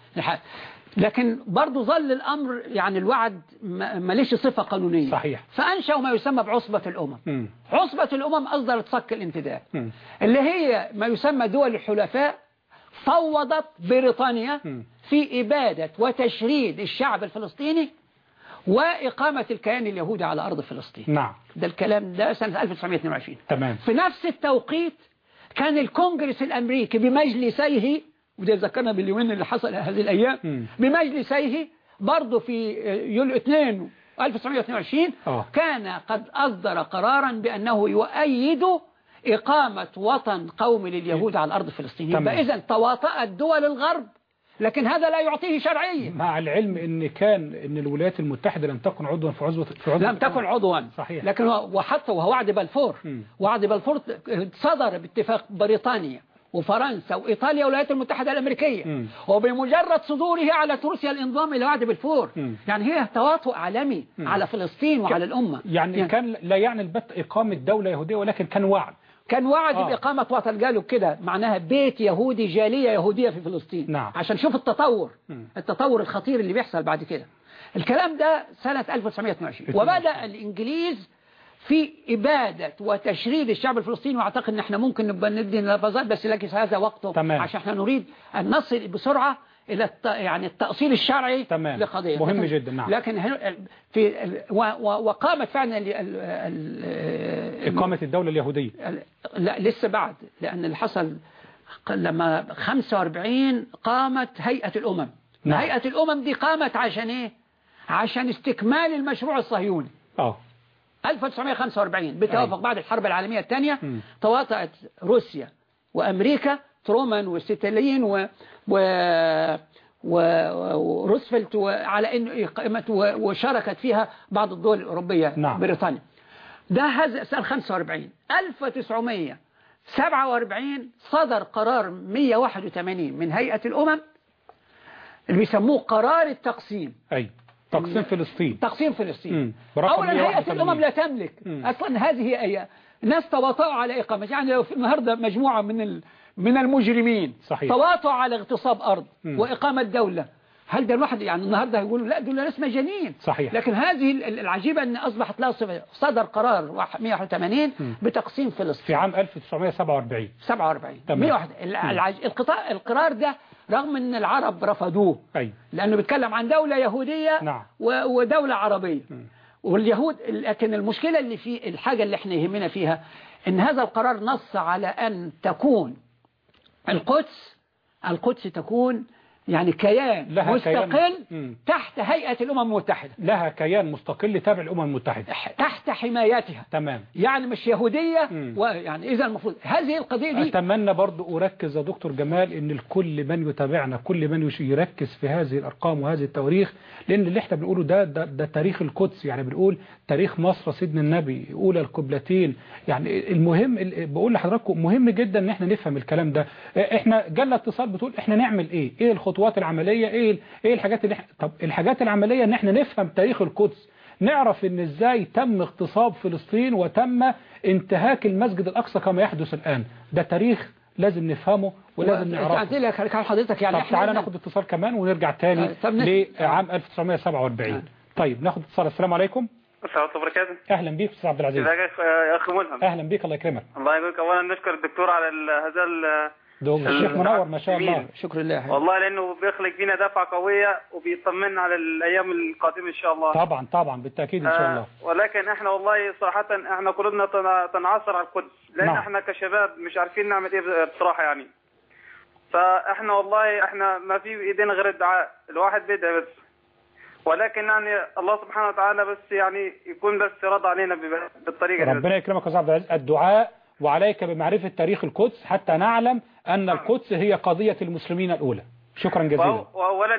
لكن برضه ظل الأمر يعني الوعد ما- ماليش صفة قانونية صحيح. فأنشأوا ما يسمى بعصبة الأمم مم. عصبة الأمم أصدرت صك الامتداد مم. اللي هي ما يسمى دول الحلفاء فوضت بريطانيا مم. في إبادة وتشريد الشعب الفلسطيني وإقامة الكيان اليهودي على أرض فلسطين نعم ده الكلام ده سنة 1922 تمام في نفس التوقيت كان الكونجرس الأمريكي بمجلسيه وده ذكرنا باليومين اللي حصل هذه الأيام. بمجلسيه برضه في يوليو 2 1922 آه. كان قد أصدر قرارا بأنه يؤيد إقامة وطن قومي لليهود على أرض فلسطين تمام. يبقى إذا تواطأت دول الغرب لكن هذا لا يعطيه شرعية مع العلم إن كان إن الولايات المتحدة لم تكن عضوا في عضو في عضو لم تكن عضوا صحيح. لكن وحتى وهو وعد بلفور. وعد بلفور صدر باتفاق بريطانيا وفرنسا وإيطاليا والولايات المتحدة الأمريكية مم. وبمجرد صدوره على تروسيا الانضمام إلى وعد بلفور مم. يعني هي تواطؤ عالمي مم. على فلسطين وعلى الأمة يعني كان لا يعني البت إقامة دولة يهودية ولكن كان وعد كان وعد آه. بإقامة وطن قالوا كده معناها بيت يهودي جالية يهودية في فلسطين نعم. عشان شوف التطور مم. التطور الخطير اللي بيحصل بعد كده الكلام ده سنة 1922 وبدأ الإنجليز في إبادة وتشريد الشعب الفلسطيني وأعتقد أن إحنا ممكن نبقى ندي نبذات بس لكن هذا وقته تمام. عشان إحنا نريد أن نصل بسرعة إلى الت... يعني التأصيل الشرعي تمام. لقضية مهم لكن- جدا، نعم. لكن هن- في و... و... وقامت فعلا ال... ال... ال... إقامة الدولة اليهودية لا لسه بعد لأن اللي حصل لما 45 قامت هيئة الأمم نعم. هيئة الأمم دي قامت عشان إيه عشان استكمال المشروع الصهيوني آه 1945 بتوافق بعد الحرب العالمية الثانية. تواطأت روسيا وأمريكا ترومان وستالين و... و... و... وروزفلت على إقامة و... وشاركت فيها بعض الدول الأوروبية نعم. بريطانيا. ده هذا سنة 45 1947 صدر قرار 181 من هيئة الأمم اللي بيسموه قرار التقسيم. أي؟ تقسيم فلسطين. تقسيم فلسطين. أولا هيئة 181. الأمم لا تملك. مم. أصلا هذه هي ناس تواطؤوا على إقامة. يعني لو في النهاردة مجموعة من ال... من المجرمين صحيح. تواطؤوا على اغتصاب أرض مم. وإقامة دولة هل ده الواحد يعني النهاردة هيقولوا لا دول ناس مجانين صحيح. لكن هذه ال- العجيبة أن أصبحت لها صفة صدر قرار واحد- 181 مم. بتقسيم فلسطين في عام 1947 47 تمام. 101 ال- العج... القطاع القرار ده رغم أن العرب رفضوه أي لأنه بيتكلم عن دولة يهودية نعم. و... ودولة عربية مم. واليهود لكن المشكلة اللي في الحاجة اللي إحنا يهمنا فيها إن هذا القرار نص على أن تكون القدس القدس تكون يعني كيان لها كيان- مستقل مم. تحت هيئة الأمم المتحدة. لها كيان مستقل تابع الأمم المتحدة. تحت حمايتها. تمام. يعني مش يهودية. ويعني إذا المفروض هذه القضية دي أتمنى برضو أركز يا دكتور جمال إن الكل من يتابعنا كل من يركز في هذه الأرقام وهذه التواريخ لأن اللي إحنا بنقوله ده ده, ده تاريخ القدس. يعني بنقول تاريخ مصر سيدنا النبي أولى القبلتين. يعني المهم ال- بقول لحضراتكم مهم جدا إن إحنا نفهم الكلام ده. إحنا جالنا اتصال بتقول إحنا نعمل إيه؟ إيه الخطوات العملية إيه ال- إيه الحاجات اللي إحنا طب الحاجات العملية إن إحنا نفهم تاريخ القدس نعرف إن إزاي تم اغتصاب فلسطين وتم انتهاك المسجد الأقصى كما يحدث الآن. ده تاريخ لازم نفهمه ولازم نعرفه. لك حضرتك يعني طب تعالى ناخد اتصال كمان ونرجع تاني طيب، لعام 1947 طيب ناخد اتصال. السلام عليكم. السلام عليكم وبركاته أهلا بيك أستاذ عبد العزيز. إزيك يا أخي ملهم؟ أهلا بيك الله يكرمك. الله يقولك اولا نشكر الدكتور على ال- هذا ده الشيخ منور ما شاء الله. جميل. شكر لله. والله لأنه بيخلق فينا دفعة قوية وبيطمنا على الأيام القادمة إن شاء الله. طبعا طبعا بالتأكيد إن شاء الله. آه ولكن إحنا والله صراحة إحنا قلوبنا تن- تنعصر على القدس لأن نعم. إحنا كشباب مش عارفين نعمل إيه بصراحة يعني. فإحنا والله إحنا ما في بايدينا غير الدعاء. الواحد بيدعي بس. ولكن يعني الله سبحانه وتعالى بس يعني يكون بس راضى علينا بالطريقة. ربنا يكرمك يا أستاذ عبد العزيز. الدعاء وعليك بمعرفة تاريخ القدس حتى نعلم أن القدس هي قضية المسلمين الأولى. شكرا جزيلا. وأو- واولا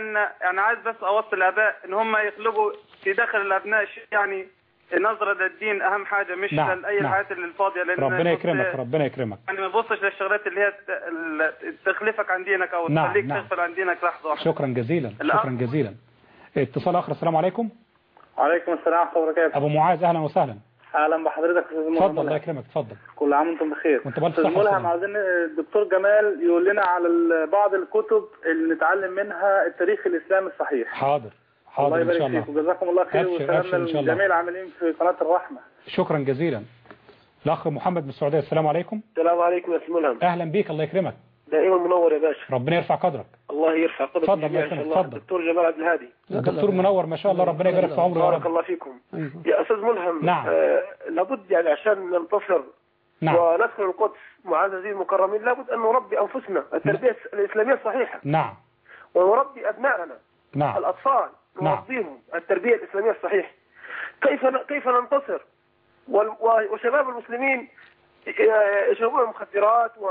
أنا عايز بس اوصي الاباء إن هم يخلقوا في داخل الأبناء شيء يعني نظرة للدين أهم حاجة مش نعم، لأي نعم. الحاجات اللي الفاضية لأن ربنا بص- يكرمك ربنا يكرمك. يعني ما تبصش للشغلات اللي هي تخلفك عن دينك أو نعم، تخليك نعم. تغفل عن دينك لحظة واحدة. شكرا جزيلا الأخ- شكرا جزيلا. اتصال آخر السلام عليكم. وعليكم السلام ورحمة الله وبركاته. أبو معاذ أهلا وسهلا. أهلا بحضرتك يا أستاذ اتفضل الله ملهم يكرمك اتفضل. كل عام وأنتم بخير. وأنت بألف أستاذ ملهم. عاوزين الدكتور جمال يقول لنا على بعض الكتب اللي نتعلم منها التاريخ الإسلامي الصحيح. حاضر حاضر الله إن شاء يبارك فيك وجزاكم الله خير وسلامنا الله. لجميع العاملين في قناة الرحمة. شكرا جزيلا. الأخ محمد من السعودية السلام عليكم. السلام عليكم يا أستاذ ملهم أهلا بيك الله يكرمك. دائما منور يا باشا. ربنا يرفع قدرك. الله يرفع قدرك الله إن شاء الله. اتفضل. الدكتور جمال عبد الهادي. الدكتور منور ما شاء الله ربنا يبارك في عمره بارك الله فيكم. أيوه. يا أستاذ ملهم نعم. آه لابد يعني عشان ننتصر نعم. وندخل القدس معززين المكرمين لابد أن نربي أنفسنا. التربية الإسلامية الصحيحه نعم. ونربي ابنائنا نعم. الأطفال. نعم. نربيهم. التربية الإسلامية الصحيحه كيف ن- كيف ننتصر؟ وال- و- وشباب المسلمين ي- يشربون المخدرات و-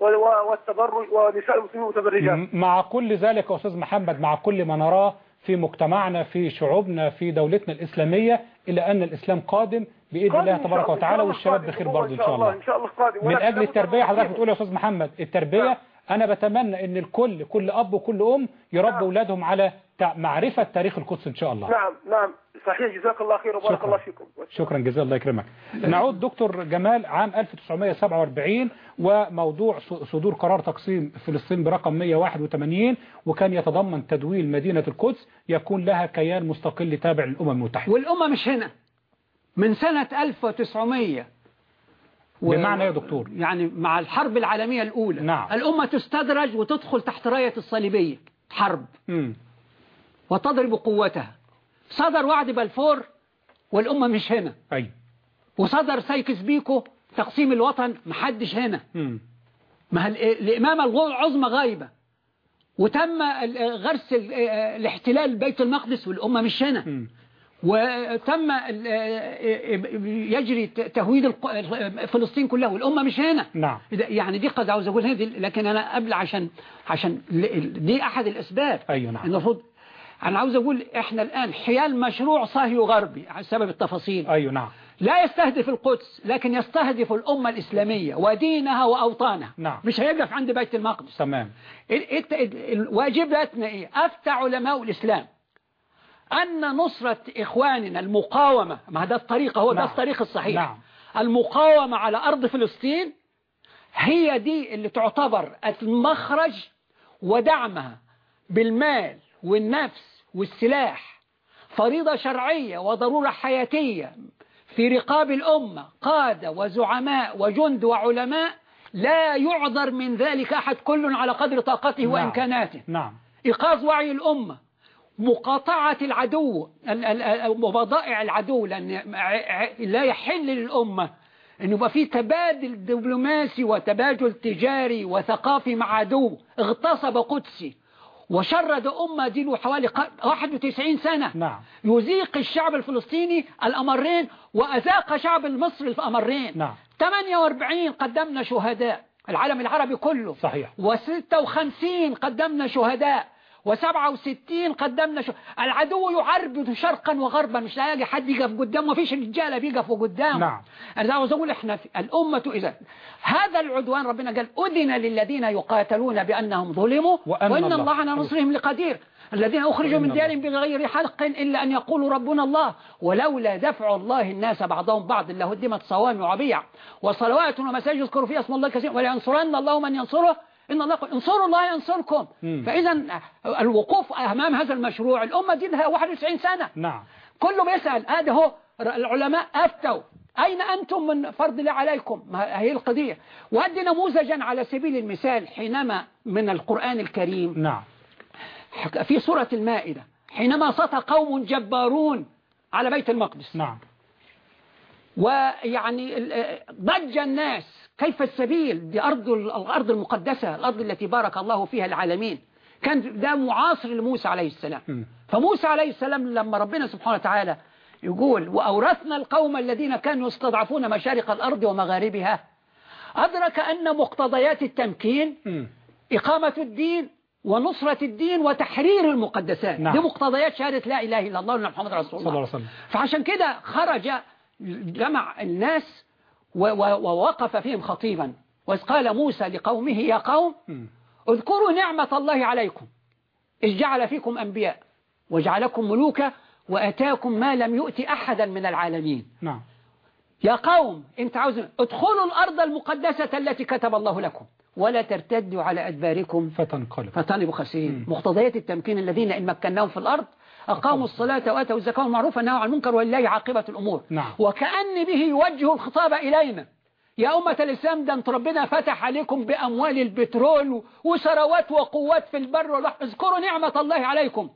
والتبرج ونساء المسلمين متبرجات مع كل ذلك يا أستاذ محمد مع كل ما نراه في مجتمعنا في شعوبنا في دولتنا الإسلامية إلا أن الإسلام قادم بإذن الله إن تبارك إن وتعالى والشباب. بخير برضه إن شاء الله إن شاء الله قادم من أجل التربية حضرتك. بتقول يا أستاذ محمد التربية. أنا بتمنى أن الكل كل أب وكل أم يربوا. أولادهم على معرفة تاريخ القدس إن شاء الله. نعم نعم. صحيح. جزاك الله خير وبارك شكرا. الله فيكم. شكرا. جزيلا الله يكرمك. نعود دكتور جمال عام 1947 وموضوع ص- صدور قرار تقسيم فلسطين برقم 181 وكان يتضمن تدويل مدينة القدس يكون لها كيان مستقل تابع للأمم المتحدة. والأمة مش هنا. من سنة 1900 و- بمعنى يا دكتور؟ يعني مع الحرب العالمية الأولى. نعم. الأمة تستدرج وتدخل تحت راية الصليبية. حرب. مم. وتضرب قوتها. صدر وعد بلفور والأمة مش هنا. أي. وصدر سايكس بيكو تقسيم الوطن محدش هنا. ما الإمامة العظمى غايبة. وتم غرس ال- الاحتلال بيت المقدس والأمة مش هنا. مم. وتم يجري تهويد فلسطين كلها والأمة مش هنا. نعم. يعني دي قد عاوز أقول هذه لكن أنا قبل عشان عشان دي أحد الأسباب. أيوة نعم. المفروض أنا عاوز أقول إحنا الآن حيال مشروع صهيو غربي على سبب التفاصيل. أيوة نعم. لا يستهدف القدس لكن يستهدف الأمة الإسلامية ودينها وأوطانها. نعم. مش هيقف عند بيت المقدس. تمام. واجباتنا إيه؟ أفتى علماء الإسلام. أن نصرة إخواننا المقاومة ما ده الطريقة هو ده نعم. الطريق الصحيح. نعم. المقاومة على أرض فلسطين هي دي اللي تعتبر المخرج ودعمها بالمال والنفس والسلاح فريضة شرعية وضرورة حياتية في رقاب الأمة قادة وزعماء وجند وعلماء لا يعذر من ذلك أحد كل على قدر طاقته نعم. وإمكاناته. نعم. إيقاظ وعي الأمة مقاطعة العدو ال- ال- ال- وبضائع العدو لأن لا يحل للأمة أن يبقى في تبادل دبلوماسي وتبادل تجاري وثقافي مع عدو اغتصب قدسي. وشرد أمة دي له حوالي ق- 91 سنة. نعم. يذيق الشعب الفلسطيني الأمرين وأذاق شعب المصري الأمرين. نعم. 48 قدمنا شهداء العالم العربي كله. صحيح. و56 قدمنا شهداء. و67 قدمنا شهداء العدو يعربد شرقا وغربا مش لاقي حد يقف قدامه ما فيش رجاله بيقفوا قدامه نعم. أنا عاوز أقول إحنا في الأمة إذا هذا العدوان ربنا قال أذن للذين يقاتلون بأنهم ظلموا وأن الله- الله على نصرهم لقدير. الذين أخرجوا من ديارهم بغير حق إلا أن يقولوا ربنا الله. ولولا دفع الله الناس بعضهم بعض لهدمت صوامع وبيع وصلوات ومساجد يذكر فيها اسم الله كثيرا ولينصرن الله من ينصره. إن الله يقول انصروا الله ينصركم. فإذا الوقوف أمام هذا المشروع الأمة دي لها 91 سنة. نعم. كله بيسأل. هذا هو العلماء أفتوا. أين أنتم من فرض الله عليكم؟ هي القضية. وأدي نموذجا على سبيل المثال حينما من القرآن الكريم. نعم. في سورة المائدة. حينما سطى قوم جبارون على بيت المقدس. نعم. ويعني ضج الناس. كيف السبيل؟ دي أرض الأرض المقدسة الأرض التي بارك الله فيها العالمين. كان ده معاصر لموسى عليه السلام. فموسى عليه السلام لما ربنا سبحانه وتعالى يقول وأورثنا القوم الذين كانوا يستضعفون مشارق الأرض ومغاربها. أدرك أن مقتضيات التمكين. إقامة الدين ونصرة الدين وتحرير المقدسات. نعم. دي مقتضيات شهادة لا إله إلا الله وأن محمد رسول صلى الله عليه الله وسلم. فعشان كده خرج جمع الناس ووقف فيهم خطيبا. وإذ قال موسى لقومه يا قوم. اذكروا نعمة الله عليكم. إذ جعل فيكم أنبياء وجعلكم ملوكا وأتاكم ما لم يؤت أحدا من العالمين. نعم. يا قوم انت عاوز ادخلوا الأرض المقدسة التي كتب الله لكم ولا ترتدوا على أدباركم. فتنقلب. فتنبوا خاسرين مقتضيات التمكين الذين إن مكناهم في الأرض أقاموا الصلاة وآتوا الزكاة والمعروف والنهوا عن المنكر ولله عاقبة الأمور. نعم. وكأن به يوجه الخطاب إلينا. يا أمة الإسلام ده انت ربنا فتح عليكم بأموال البترول وثروات وقوات في البر والبحر. اذكروا نعمة الله عليكم.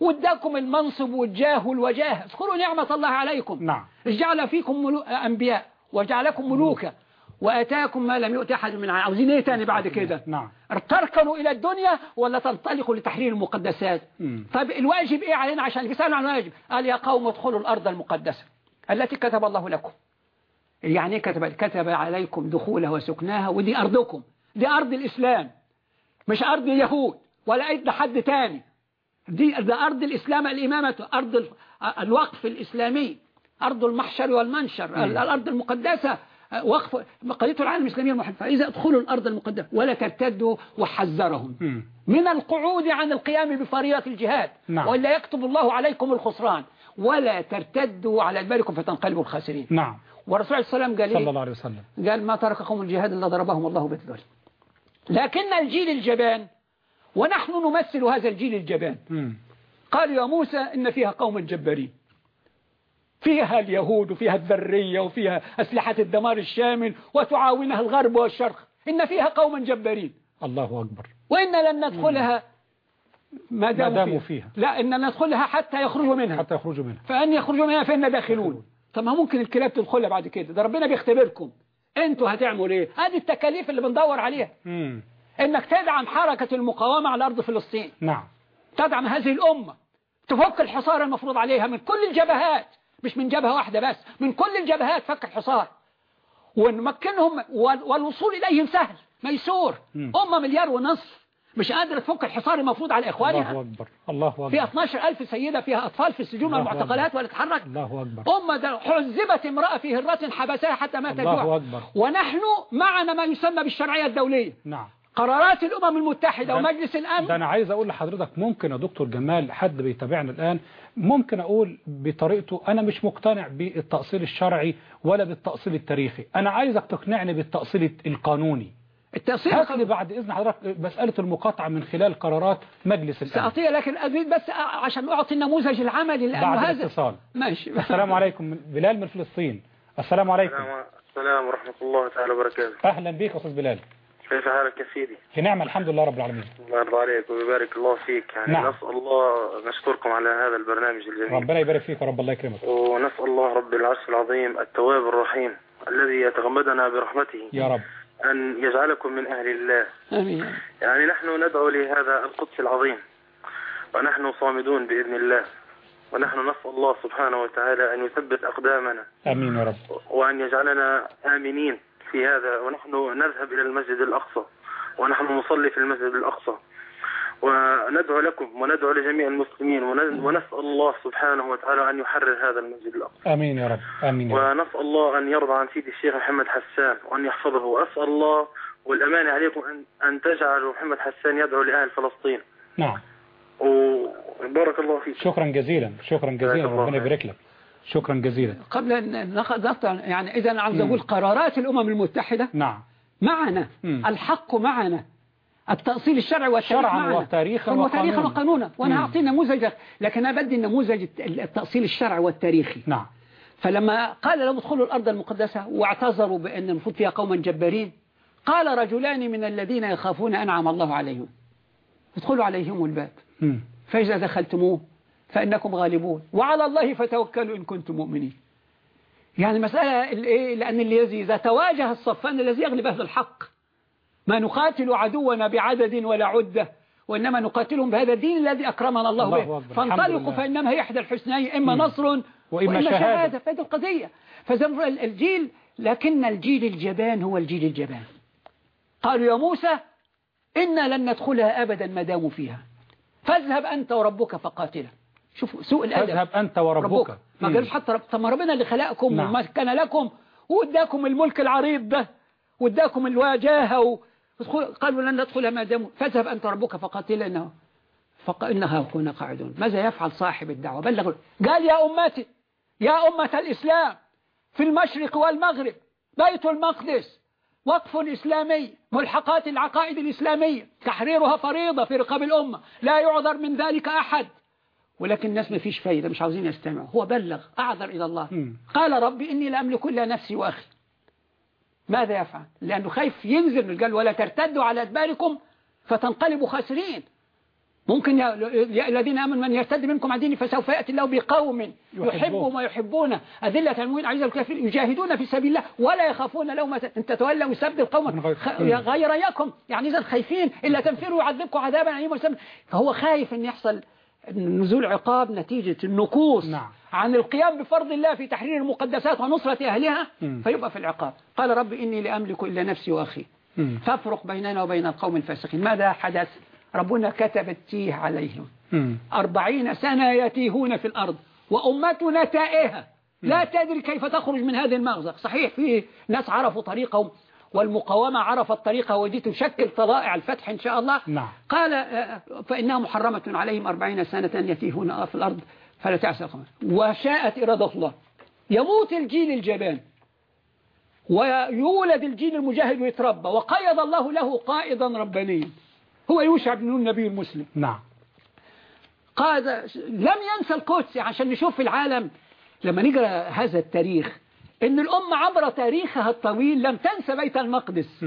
واداكم المنصب والجاه والوجاه. اذكروا نعمة الله عليكم. نعم. جعل فيكم ملو... أنبياء؟ وجعلكم ملوكا. وآتاكم ما لم يؤت أحد من العالمين عاوزين إيه تاني بعد كده. نعم. تركنوا إلى الدنيا ولا تنطلقوا لتحرير المقدسات. مم. طيب الواجب إيه علينا؟ عشان بيسألوا عن الواجب. قال يا قوم ادخلوا الأرض المقدسة التي كتب الله لكم. يعني إيه كتب؟ كتب عليكم دخولها وسكناها ودي أرضكم. دي أرض الإسلام. مش أرض اليهود ولا أرض حد تاني. دي ده أرض الإسلام الإمامة أرض ال- الوقف الإسلامي أرض المحشر والمنشر الأرض المقدسة. وقف قضية العالم الإسلامي المحدث فإذا ادخلوا الأرض المقدسة ولا ترتدوا وحذرهم. من القعود عن القيام بفريضة الجهاد. نعم. ولا يكتب الله عليكم الخسران. ولا ترتدوا على أدباركم فتنقلبوا الخاسرين. نعم. والرسول عليه السلام قال صلى إيه؟ الله عليه وسلم. قال ما ترك قوم الجهاد إلا ضربهم الله بالذل. لكن الجيل الجبان ونحن نمثل هذا الجيل الجبان. قال يا موسى إن فيها قوم جبارين. فيها اليهود وفيها الذرية وفيها أسلحة الدمار الشامل وتعاونها الغرب والشرق. إن فيها قوما جبارين. الله أكبر. وإن لن ندخلها ما داموا, فيها. فيها. لا إن ندخلها حتى يخرجوا منها. حتى يخرجوا منها. فأن يخرجوا منها فإن داخلون. طب ما ممكن الكلاب تدخلها بعد كده؟ ده ربنا بيختبركم. أنتوا هتعملوا إيه؟ هذه التكاليف اللي بندور عليها. مم. إنك تدعم حركة المقاومة على أرض فلسطين. نعم. تدعم هذه الأمة. تفك الحصار المفروض عليها من كل الجبهات. مش من جبهة واحدة بس من كل الجبهات فك الحصار. ونمكنهم وال- والوصول إليهم سهل ميسور. أمة مليار ونصف. مش قادرة تفك الحصار المفروض على الله إخوانها أكبر الله أكبر. فيها 12 ألف سيدة فيها أطفال في السجون الله والمعتقلات ولا تتحرك الله أكبر. أمة حزبت امرأة في هرة حبسها حتى مات الله أكبر. ونحن معنا ما يسمى بالشرعية الدولية. نعم. قرارات الأمم المتحدة ده- ومجلس الأمن. ده أنا عايز أقول لحضرتك ممكن يا دكتور جمال حد بيتابعنا الآن ممكن أقول بطريقته أنا مش مقتنع بالتأصيل الشرعي ولا بالتأصيل التاريخي. أنا عايزك تقنعني بالتأصيل القانوني. التأصيل هات لي بعد إذن حضرتك مسألة المقاطعة من خلال قرارات مجلس الأمن. سأعطيها لكن أريد بس عشان أعطي النموذج العملي لأنه بعد هذا الاتصال. ماشي. [laughs] السلام عليكم بلال من فلسطين. السلام عليكم. السلام السلام ورحمة الله تعالى وبركاته. أهلا بك يا أستاذ بلال. كيف حالك يا سيدي؟ في نعمة الحمد لله رب العالمين. الله يرضى عليك ويبارك الله فيك. يعني نعم. نسأل الله نشكركم على هذا البرنامج الجميل. ربنا يبارك فيك يا رب الله يكرمك. ونسأل الله رب العرش العظيم التواب الرحيم الذي يتغمدنا برحمته يا رب. أن يجعلكم من أهل الله. آمين. يعني نحن ندعو لهذا القدس العظيم. ونحن صامدون بإذن الله. ونحن نسأل الله سبحانه وتعالى أن يثبت أقدامنا. آمين يا رب. وأن يجعلنا آمنين. في هذا ونحن نذهب إلى المسجد الأقصى ونحن نصلي في المسجد الأقصى. وندعو لكم وندعو لجميع المسلمين ون- ونسأل الله سبحانه وتعالى أن يحرر هذا المسجد الأقصى. آمين يا رب. آمين يا رب. ونسأل الله أن يرضى عن سيدي الشيخ محمد حسان وأن يحفظه. وأسأل الله والأمانة عليكم أن, أن تجعلوا محمد حسان يدعو لأهل فلسطين. نعم. وبارك الله فيك شكرا جزيلا شكرا جزيلا. ربنا. يبارك لك. شكرا جزيلا. قبل أن نقطة يعني إذا عاوز أقول قرارات الأمم المتحدة نعم. معنا مم. الحق معنا التأصيل الشرعي والتاريخ شرعاً معنا. وتاريخاً وتاريخا وقانوناً. وأنا. أعطي نموذج لكن أنا بدي النموذج التأصيل الشرعي والتاريخي. نعم. فلما قال لهم ادخلوا الأرض المقدسة واعتذروا بأن المفروض فيها قوما جبارين قال رجلان من الذين يخافون أنعم الله عليهم. ادخلوا عليهم الباب. مم. فإذا دخلتموه فإنكم غالبون. وعلى الله فتوكلوا إن كنتم مؤمنين. يعني مسألة الإيه؟ لأن الذي إذا تواجه الصفان الذي يغلب أهل الحق. ما نقاتل عدونا بعدد ولا عدة وإنما نقاتلهم بهذا الدين الذي أكرمنا الله, الله به. أكبر. فانطلقوا. فإنما هي إحدى الحسنين إما نصر وإما وإما شهادة. شهادة. فهذه القضية. بقول الجيل لكن الجيل الجبان هو الجيل الجبان. قالوا يا موسى إنا لن ندخلها أبدا ما داموا فيها. فاذهب أنت وربك فقاتلا. شوفوا سوء الأدب. اذهب أنت وربك. ما. قالوش حتى رب... طب ما ربنا اللي خلقكم نعم. ومكن لكم واداكم الملك العريض ده واداكم الواجهة و... قالوا لن ندخلها ما داموا. فاذهب أنت وربك فقاتلا إنه فق... إنها كنا قاعدون. ماذا يفعل صاحب الدعوة؟ بلغ قال يا أمتي يا أمة الإسلام في المشرق والمغرب بيت المقدس وقف إسلامي ملحقات العقائد الإسلامية تحريرها فريضة في رقاب الأمة لا يعذر من ذلك أحد. ولكن الناس ما فيش فايدة مش عاوزين يستمعوا. هو بلغ أعذر إلى الله. مم. قال ربي إني لا أملك إلا نفسي وأخي. ماذا يفعل؟ لأنه خايف ينزل قال ولا ترتدوا على أدباركم فتنقلبوا خاسرين. ممكن يا الذين آمنوا من يرتد منكم عن دينه فسوف يأتي الله بقوم يحبهم ويحبونه. أذلة المؤمنين عزيز الكافرين يجاهدون في سبيل الله ولا يخافون لومة. إن تتولوا يستبدل قوما. من غير- غيريكم يعني إذا خايفين إلا تنفروا يعذبكم عذابا ويسلم. فهو خايف إن يحصل نزول عقاب نتيجة النكوص نعم. عن القيام بفرض الله في تحرير المقدسات ونصرة أهلها مم. فيبقى في العقاب. قال رب إني لا املك إلا نفسي وأخي. مم. فافرق بيننا وبين القوم الفاسقين. ماذا حدث؟ ربنا كتب التيه عليهم. مم. أربعين سنة يتيهون في الأرض وأمتنا تائهة لا تدري كيف تخرج من هذه المغزق صحيح في ناس عرفوا طريقهم. والمقاومة عرفت طريقها ودي تشكل طلائع الفتح إن شاء الله. نعم. قال آه، فإنها محرمة عليهم أربعين سنة يتيهون في الأرض فلا تعسى القمر وشاءت إرادة الله. يموت الجيل الجبان ويولد الجيل المجاهد ويتربى وقيض الله له قائدا ربانيا. هو يوشع بن نون النبي المسلم. نعم. قاد لم ينسى القدس عشان نشوف في العالم لما نقرأ هذا التاريخ إن الأمة عبر تاريخها الطويل لم تنسى بيت المقدس.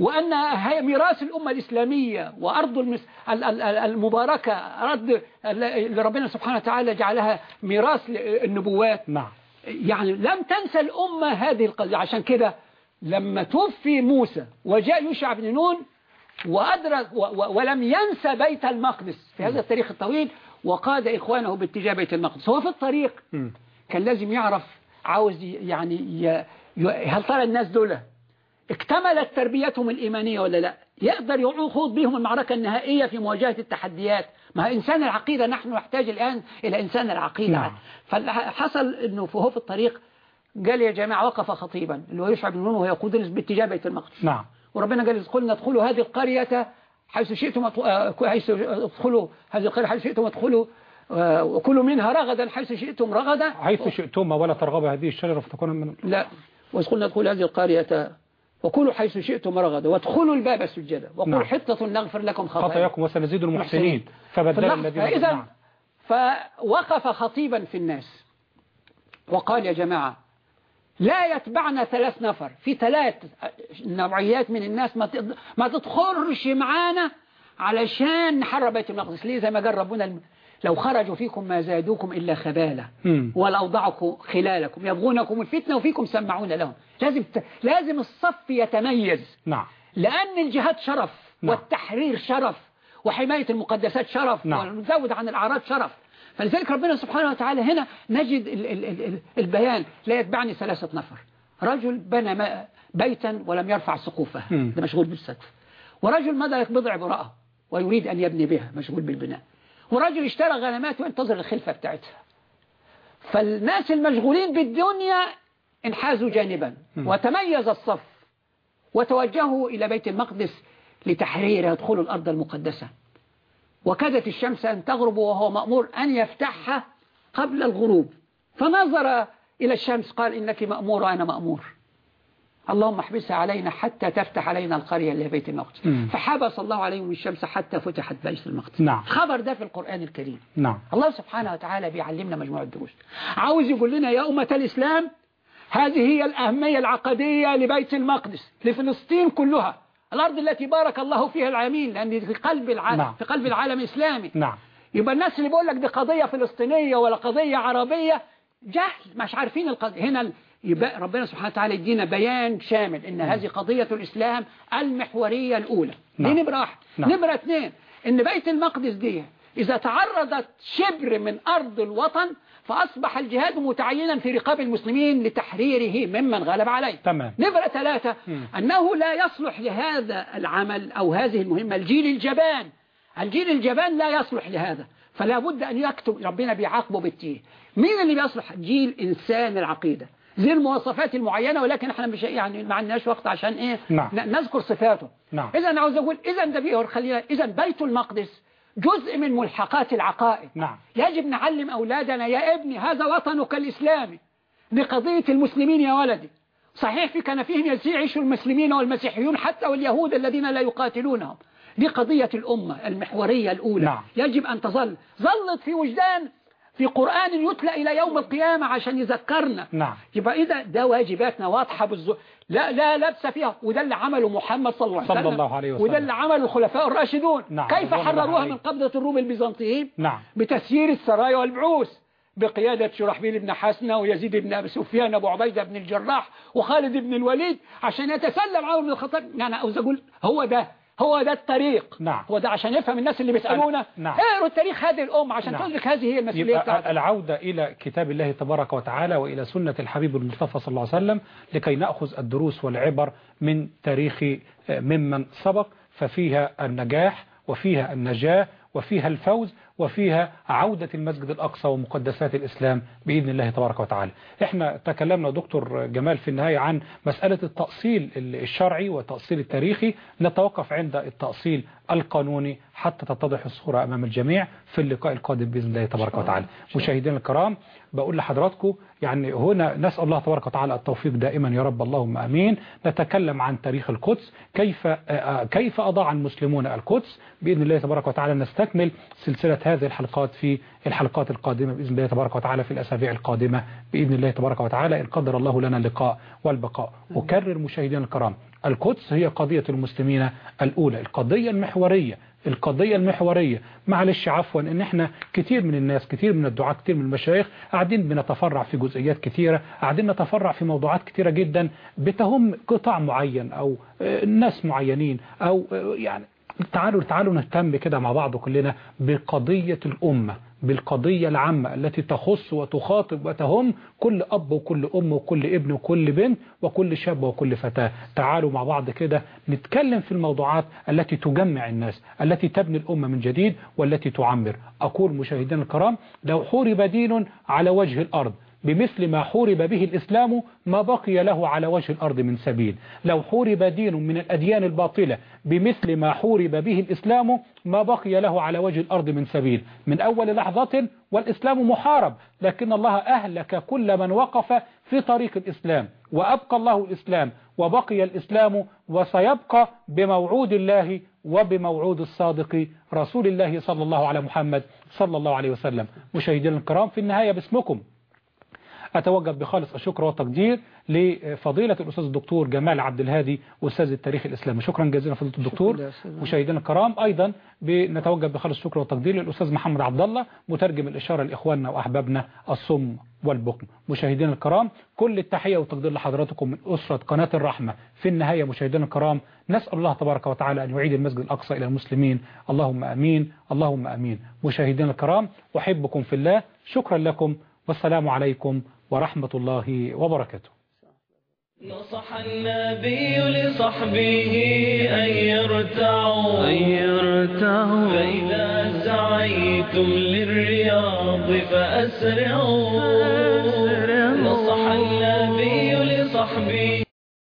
وأن هي ميراث الأمة الإسلامية وأرض المس... ال- ال- ال- المباركة أرض اللي ربنا سبحانه وتعالى جعلها ميراث النبوات نعم. يعني لم تنسى الأمة هذه القضية عشان كده لما توفي موسى وجاء يوشع بن نون وأدرك و و ولم ينسى بيت المقدس في هذا التاريخ الطويل وقاد إخوانه باتجاه بيت المقدس. هو في الطريق. مم. كان لازم يعرف عاوز يعني ي... هل ترى الناس دول اكتملت تربيتهم الإيمانية ولا لا؟ يقدر يخوض بهم المعركة النهائية في مواجهة التحديات. ما إنسان العقيدة نحن نحتاج الآن إلى إنسان العقيدة. نعم. فحصل أنه هو في الطريق قال يا جماعة وقف خطيبا اللي هو يشعر بن نون ويقود باتجاه بيت المقدس. نعم. وربنا قال ادخلنا ادخلوا هذه القرية حيث شئتم آه، حيث ادخلوا هذه القرية حيث شئتم ادخلوا وكلوا منها رغدا حيث شئتم رغدا. حيث شئتم ولا ترغب هذه الشجرة فتكون من لا. وادخلنا ادخلوا هذه القرية. وكلوا حيث شئتم رغدا وادخلوا الباب سجدا. وقولوا نعم. حطة نغفر لكم خطاياكم خطاياكم وسنزيد المحسنين. محسنين. فبدل الذين فإذا. فوقف خطيبا في الناس. وقال يا جماعة لا يتبعنا ثلاث نفر. في ثلاث نوعيات من الناس. ما ما تدخلش معانا علشان نحرر بيت المقدس. ليه؟ زي ما قال ربنا لو خرجوا فيكم ما زادوكم إلا خبالا. مم. ولأوضعكم خلالكم. يبغونكم الفتنة وفيكم سمعون لهم. لازم ت... لازم الصف يتميز. نعم. لأن الجهاد شرف نعم. والتحرير شرف وحماية المقدسات شرف نعم. عن الأعراض شرف. فلذلك ربنا سبحانه وتعالى هنا نجد ال ال ال ال البيان لا يتبعني ثلاثة نفر. رجل بنى بيتا ولم يرفع سقوفه. ده مشغول بالسقف ورجل مضى بضع امرأة ويريد أن يبني بها مشغول بالبناء. ورجل اشترى غنمات وينتظر الخلفة بتاعتها. فالناس المشغولين بالدنيا انحازوا جانبا. وتميز الصف وتوجهوا إلى بيت المقدس لتحرير يدخلوا الأرض المقدسة. وكادت الشمس أن تغرب وهو مأمور أن يفتحها قبل الغروب. فنظر إلى الشمس قال إنك مأمور وأنا مأمور. اللهم احبسها علينا حتى تفتح علينا القرية اللي هي بيت المقدس. فحبس الله عليهم الشمس حتى فتحت بيت المقدس. نعم. خبر ده في القرآن الكريم. نعم. الله سبحانه وتعالى بيعلمنا مجموعة دروس عاوز يقول لنا يا أمة الإسلام هذه هي الأهمية العقدية لبيت المقدس لفلسطين كلها. الأرض التي بارك الله فيها العالمين لأن في قلب العالم نعم. في قلب العالم الإسلامي نعم. يبقى الناس اللي بيقول لك دي قضية فلسطينية ولا قضية عربية جهل. مش عارفين القضية. هنا يبقى ربنا سبحانه وتعالى يدينا بيان شامل إن هذه قضية الإسلام المحورية الأولى. نعم. دي نمرة واحد نعم. نمرة اثنين إن بيت المقدس دي إذا تعرضت شبر من أرض الوطن فأصبح الجهاد متعينا في رقاب المسلمين لتحريره ممن غلب عليه. تمام. نمرة ثلاثة مم. أنه لا يصلح لهذا العمل أو هذه المهمة. الجيل الجبان الجيل الجبان لا يصلح لهذا. فلا بد أن يكتب ربنا بيعاقبه بالتيه. مين اللي بيصلح؟ جيل إنسان العقيدة. ذي المواصفات المعينة ولكن إحنا مش يعني ما عندناش وقت عشان إيه؟ نعم. نذكر صفاته. نعم. إذا أنا عاوز أقول إذا ده خلينا إذا بيت المقدس جزء من ملحقات العقائد. نعم. يجب نعلم أولادنا يا ابني هذا وطنك الإسلامي دي قضية المسلمين يا ولدي. صحيح في كنفهم يعيش المسلمين والمسيحيون حتى واليهود الذين لا يقاتلونهم. دي قضية الأمة المحورية الأولى. نعم. يجب أن تظل. ظلت في وجدان في قرآن يتلى إلى يوم القيامة عشان يذكرنا. نعم. يبقى إذا ده واجباتنا واضحة بالزو... لا لا لبس فيها. وده اللي عمله محمد صلى الله عليه صلى وسلم الله عليه وسلم. وده اللي عمله الخلفاء الراشدون. نعم. كيف حرروها. من قبضة الروم البيزنطيين؟ نعم. بتسيير السرايا والبعوث. بقيادة شرحبيل بن حسنة ويزيد بن أبي سفيان أبو عبيدة بن الجراح وخالد بن الوليد عشان يتسلم عمر بن الخطاب. يعني عاوز أقول هو ده. هو ده الطريق نعم. هو ده عشان يفهم الناس اللي بيسألونا نعم. اقروا التاريخ هذه الأمة عشان نعم. تدرك هذه هي المسؤولية يبقى بتاعتك العودة إلى كتاب الله تبارك وتعالى وإلى سنة الحبيب المصطفى صلى الله عليه وسلم لكي نأخذ الدروس والعبر من تاريخ آه، ممن سبق ففيها النجاح وفيها النجاة وفيها الفوز وفيها عودة المسجد الأقصى ومقدسات الإسلام بإذن الله تبارك وتعالى. إحنا تكلمنا دكتور جمال في النهاية عن مسألة التأصيل الشرعي والتأصيل التاريخي. نتوقف عند التأصيل القانوني حتى تتضح الصورة أمام الجميع في اللقاء القادم بإذن الله تبارك وتعالى. مشاهدينا الكرام بقول لحضراتكم يعني هنا نسأل الله تبارك وتعالى التوفيق دائما يا رب. اللهم أمين. نتكلم عن تاريخ القدس. كيف آه، كيف أضاع المسلمون القدس؟ بإذن الله تبارك وتعالى نستكمل سلسلة هذه الحلقات في الحلقات القادمة بإذن الله تبارك وتعالى في الأسابيع القادمة بإذن الله تبارك وتعالى. إن قدر الله لنا اللقاء والبقاء. أكرر مشاهدينا الكرام القدس هي قضية المسلمين الأولى القضية المحورية القضية المحورية. معلش عفوا إن إحنا كتير من الناس كتير من الدعاة كتير من المشايخ قاعدين بنتفرع في جزئيات كتيرة قاعدين نتفرع في موضوعات كتيرة جدا بتهم قطاع معين أو آه، ناس معينين أو آه، يعني تعالوا تعالوا نهتم كده مع بعض كلنا بقضية الأمة بالقضية العامة التي تخص وتخاطب وتهم كل أب وكل أم وكل ابن وكل بنت وكل شاب وكل فتاة. تعالوا مع بعض كده نتكلم في الموضوعات التي تجمع الناس التي تبني الأمة من جديد والتي تعمر. أقول مشاهدينا الكرام لو حورب دين على وجه الأرض بمثل ما حورب به الإسلام ما بقي له على وجه الأرض من سبيل. لو حورب دين من الأديان الباطلة بمثل ما حورب به الإسلام ما بقي له على وجه الأرض من سبيل. من أول لحظة والإسلام محارب لكن الله أهلك كل من وقف في طريق الإسلام وأبقى الله الإسلام وبقي الإسلام وسيبقى بموعود الله وبموعود الصادق رسول الله صلى الله على محمد صلى الله عليه وسلم. مشاهدينا الكرام في النهاية باسمكم أتوجه بخالص الشكر والتقدير لفضيلة الأستاذ الدكتور جمال عبد الهادي أستاذ التاريخ الإسلامي. شكرا جزيلا فضيلة الدكتور. مشاهدينا الكرام أيضا بنتوجه بخالص الشكر والتقدير للأستاذ محمد عبد الله مترجم الإشارة لإخواننا وأحبابنا الصم والبكم. مشاهدينا الكرام كل التحية والتقدير لحضراتكم من أسرة قناة الرحمة. في النهاية مشاهدينا الكرام نسأل الله تبارك وتعالى أن يعيد المسجد الأقصى إلى المسلمين. اللهم أمين اللهم أمين. مشاهدينا الكرام أحبكم في الله. شكرا لكم والسلام عليكم ورحمة الله وبركاته. نصح النبي لصحبه أن يرتعوا. أن يرتعوا. فإذا سعيتم للرياض فأسرعوا.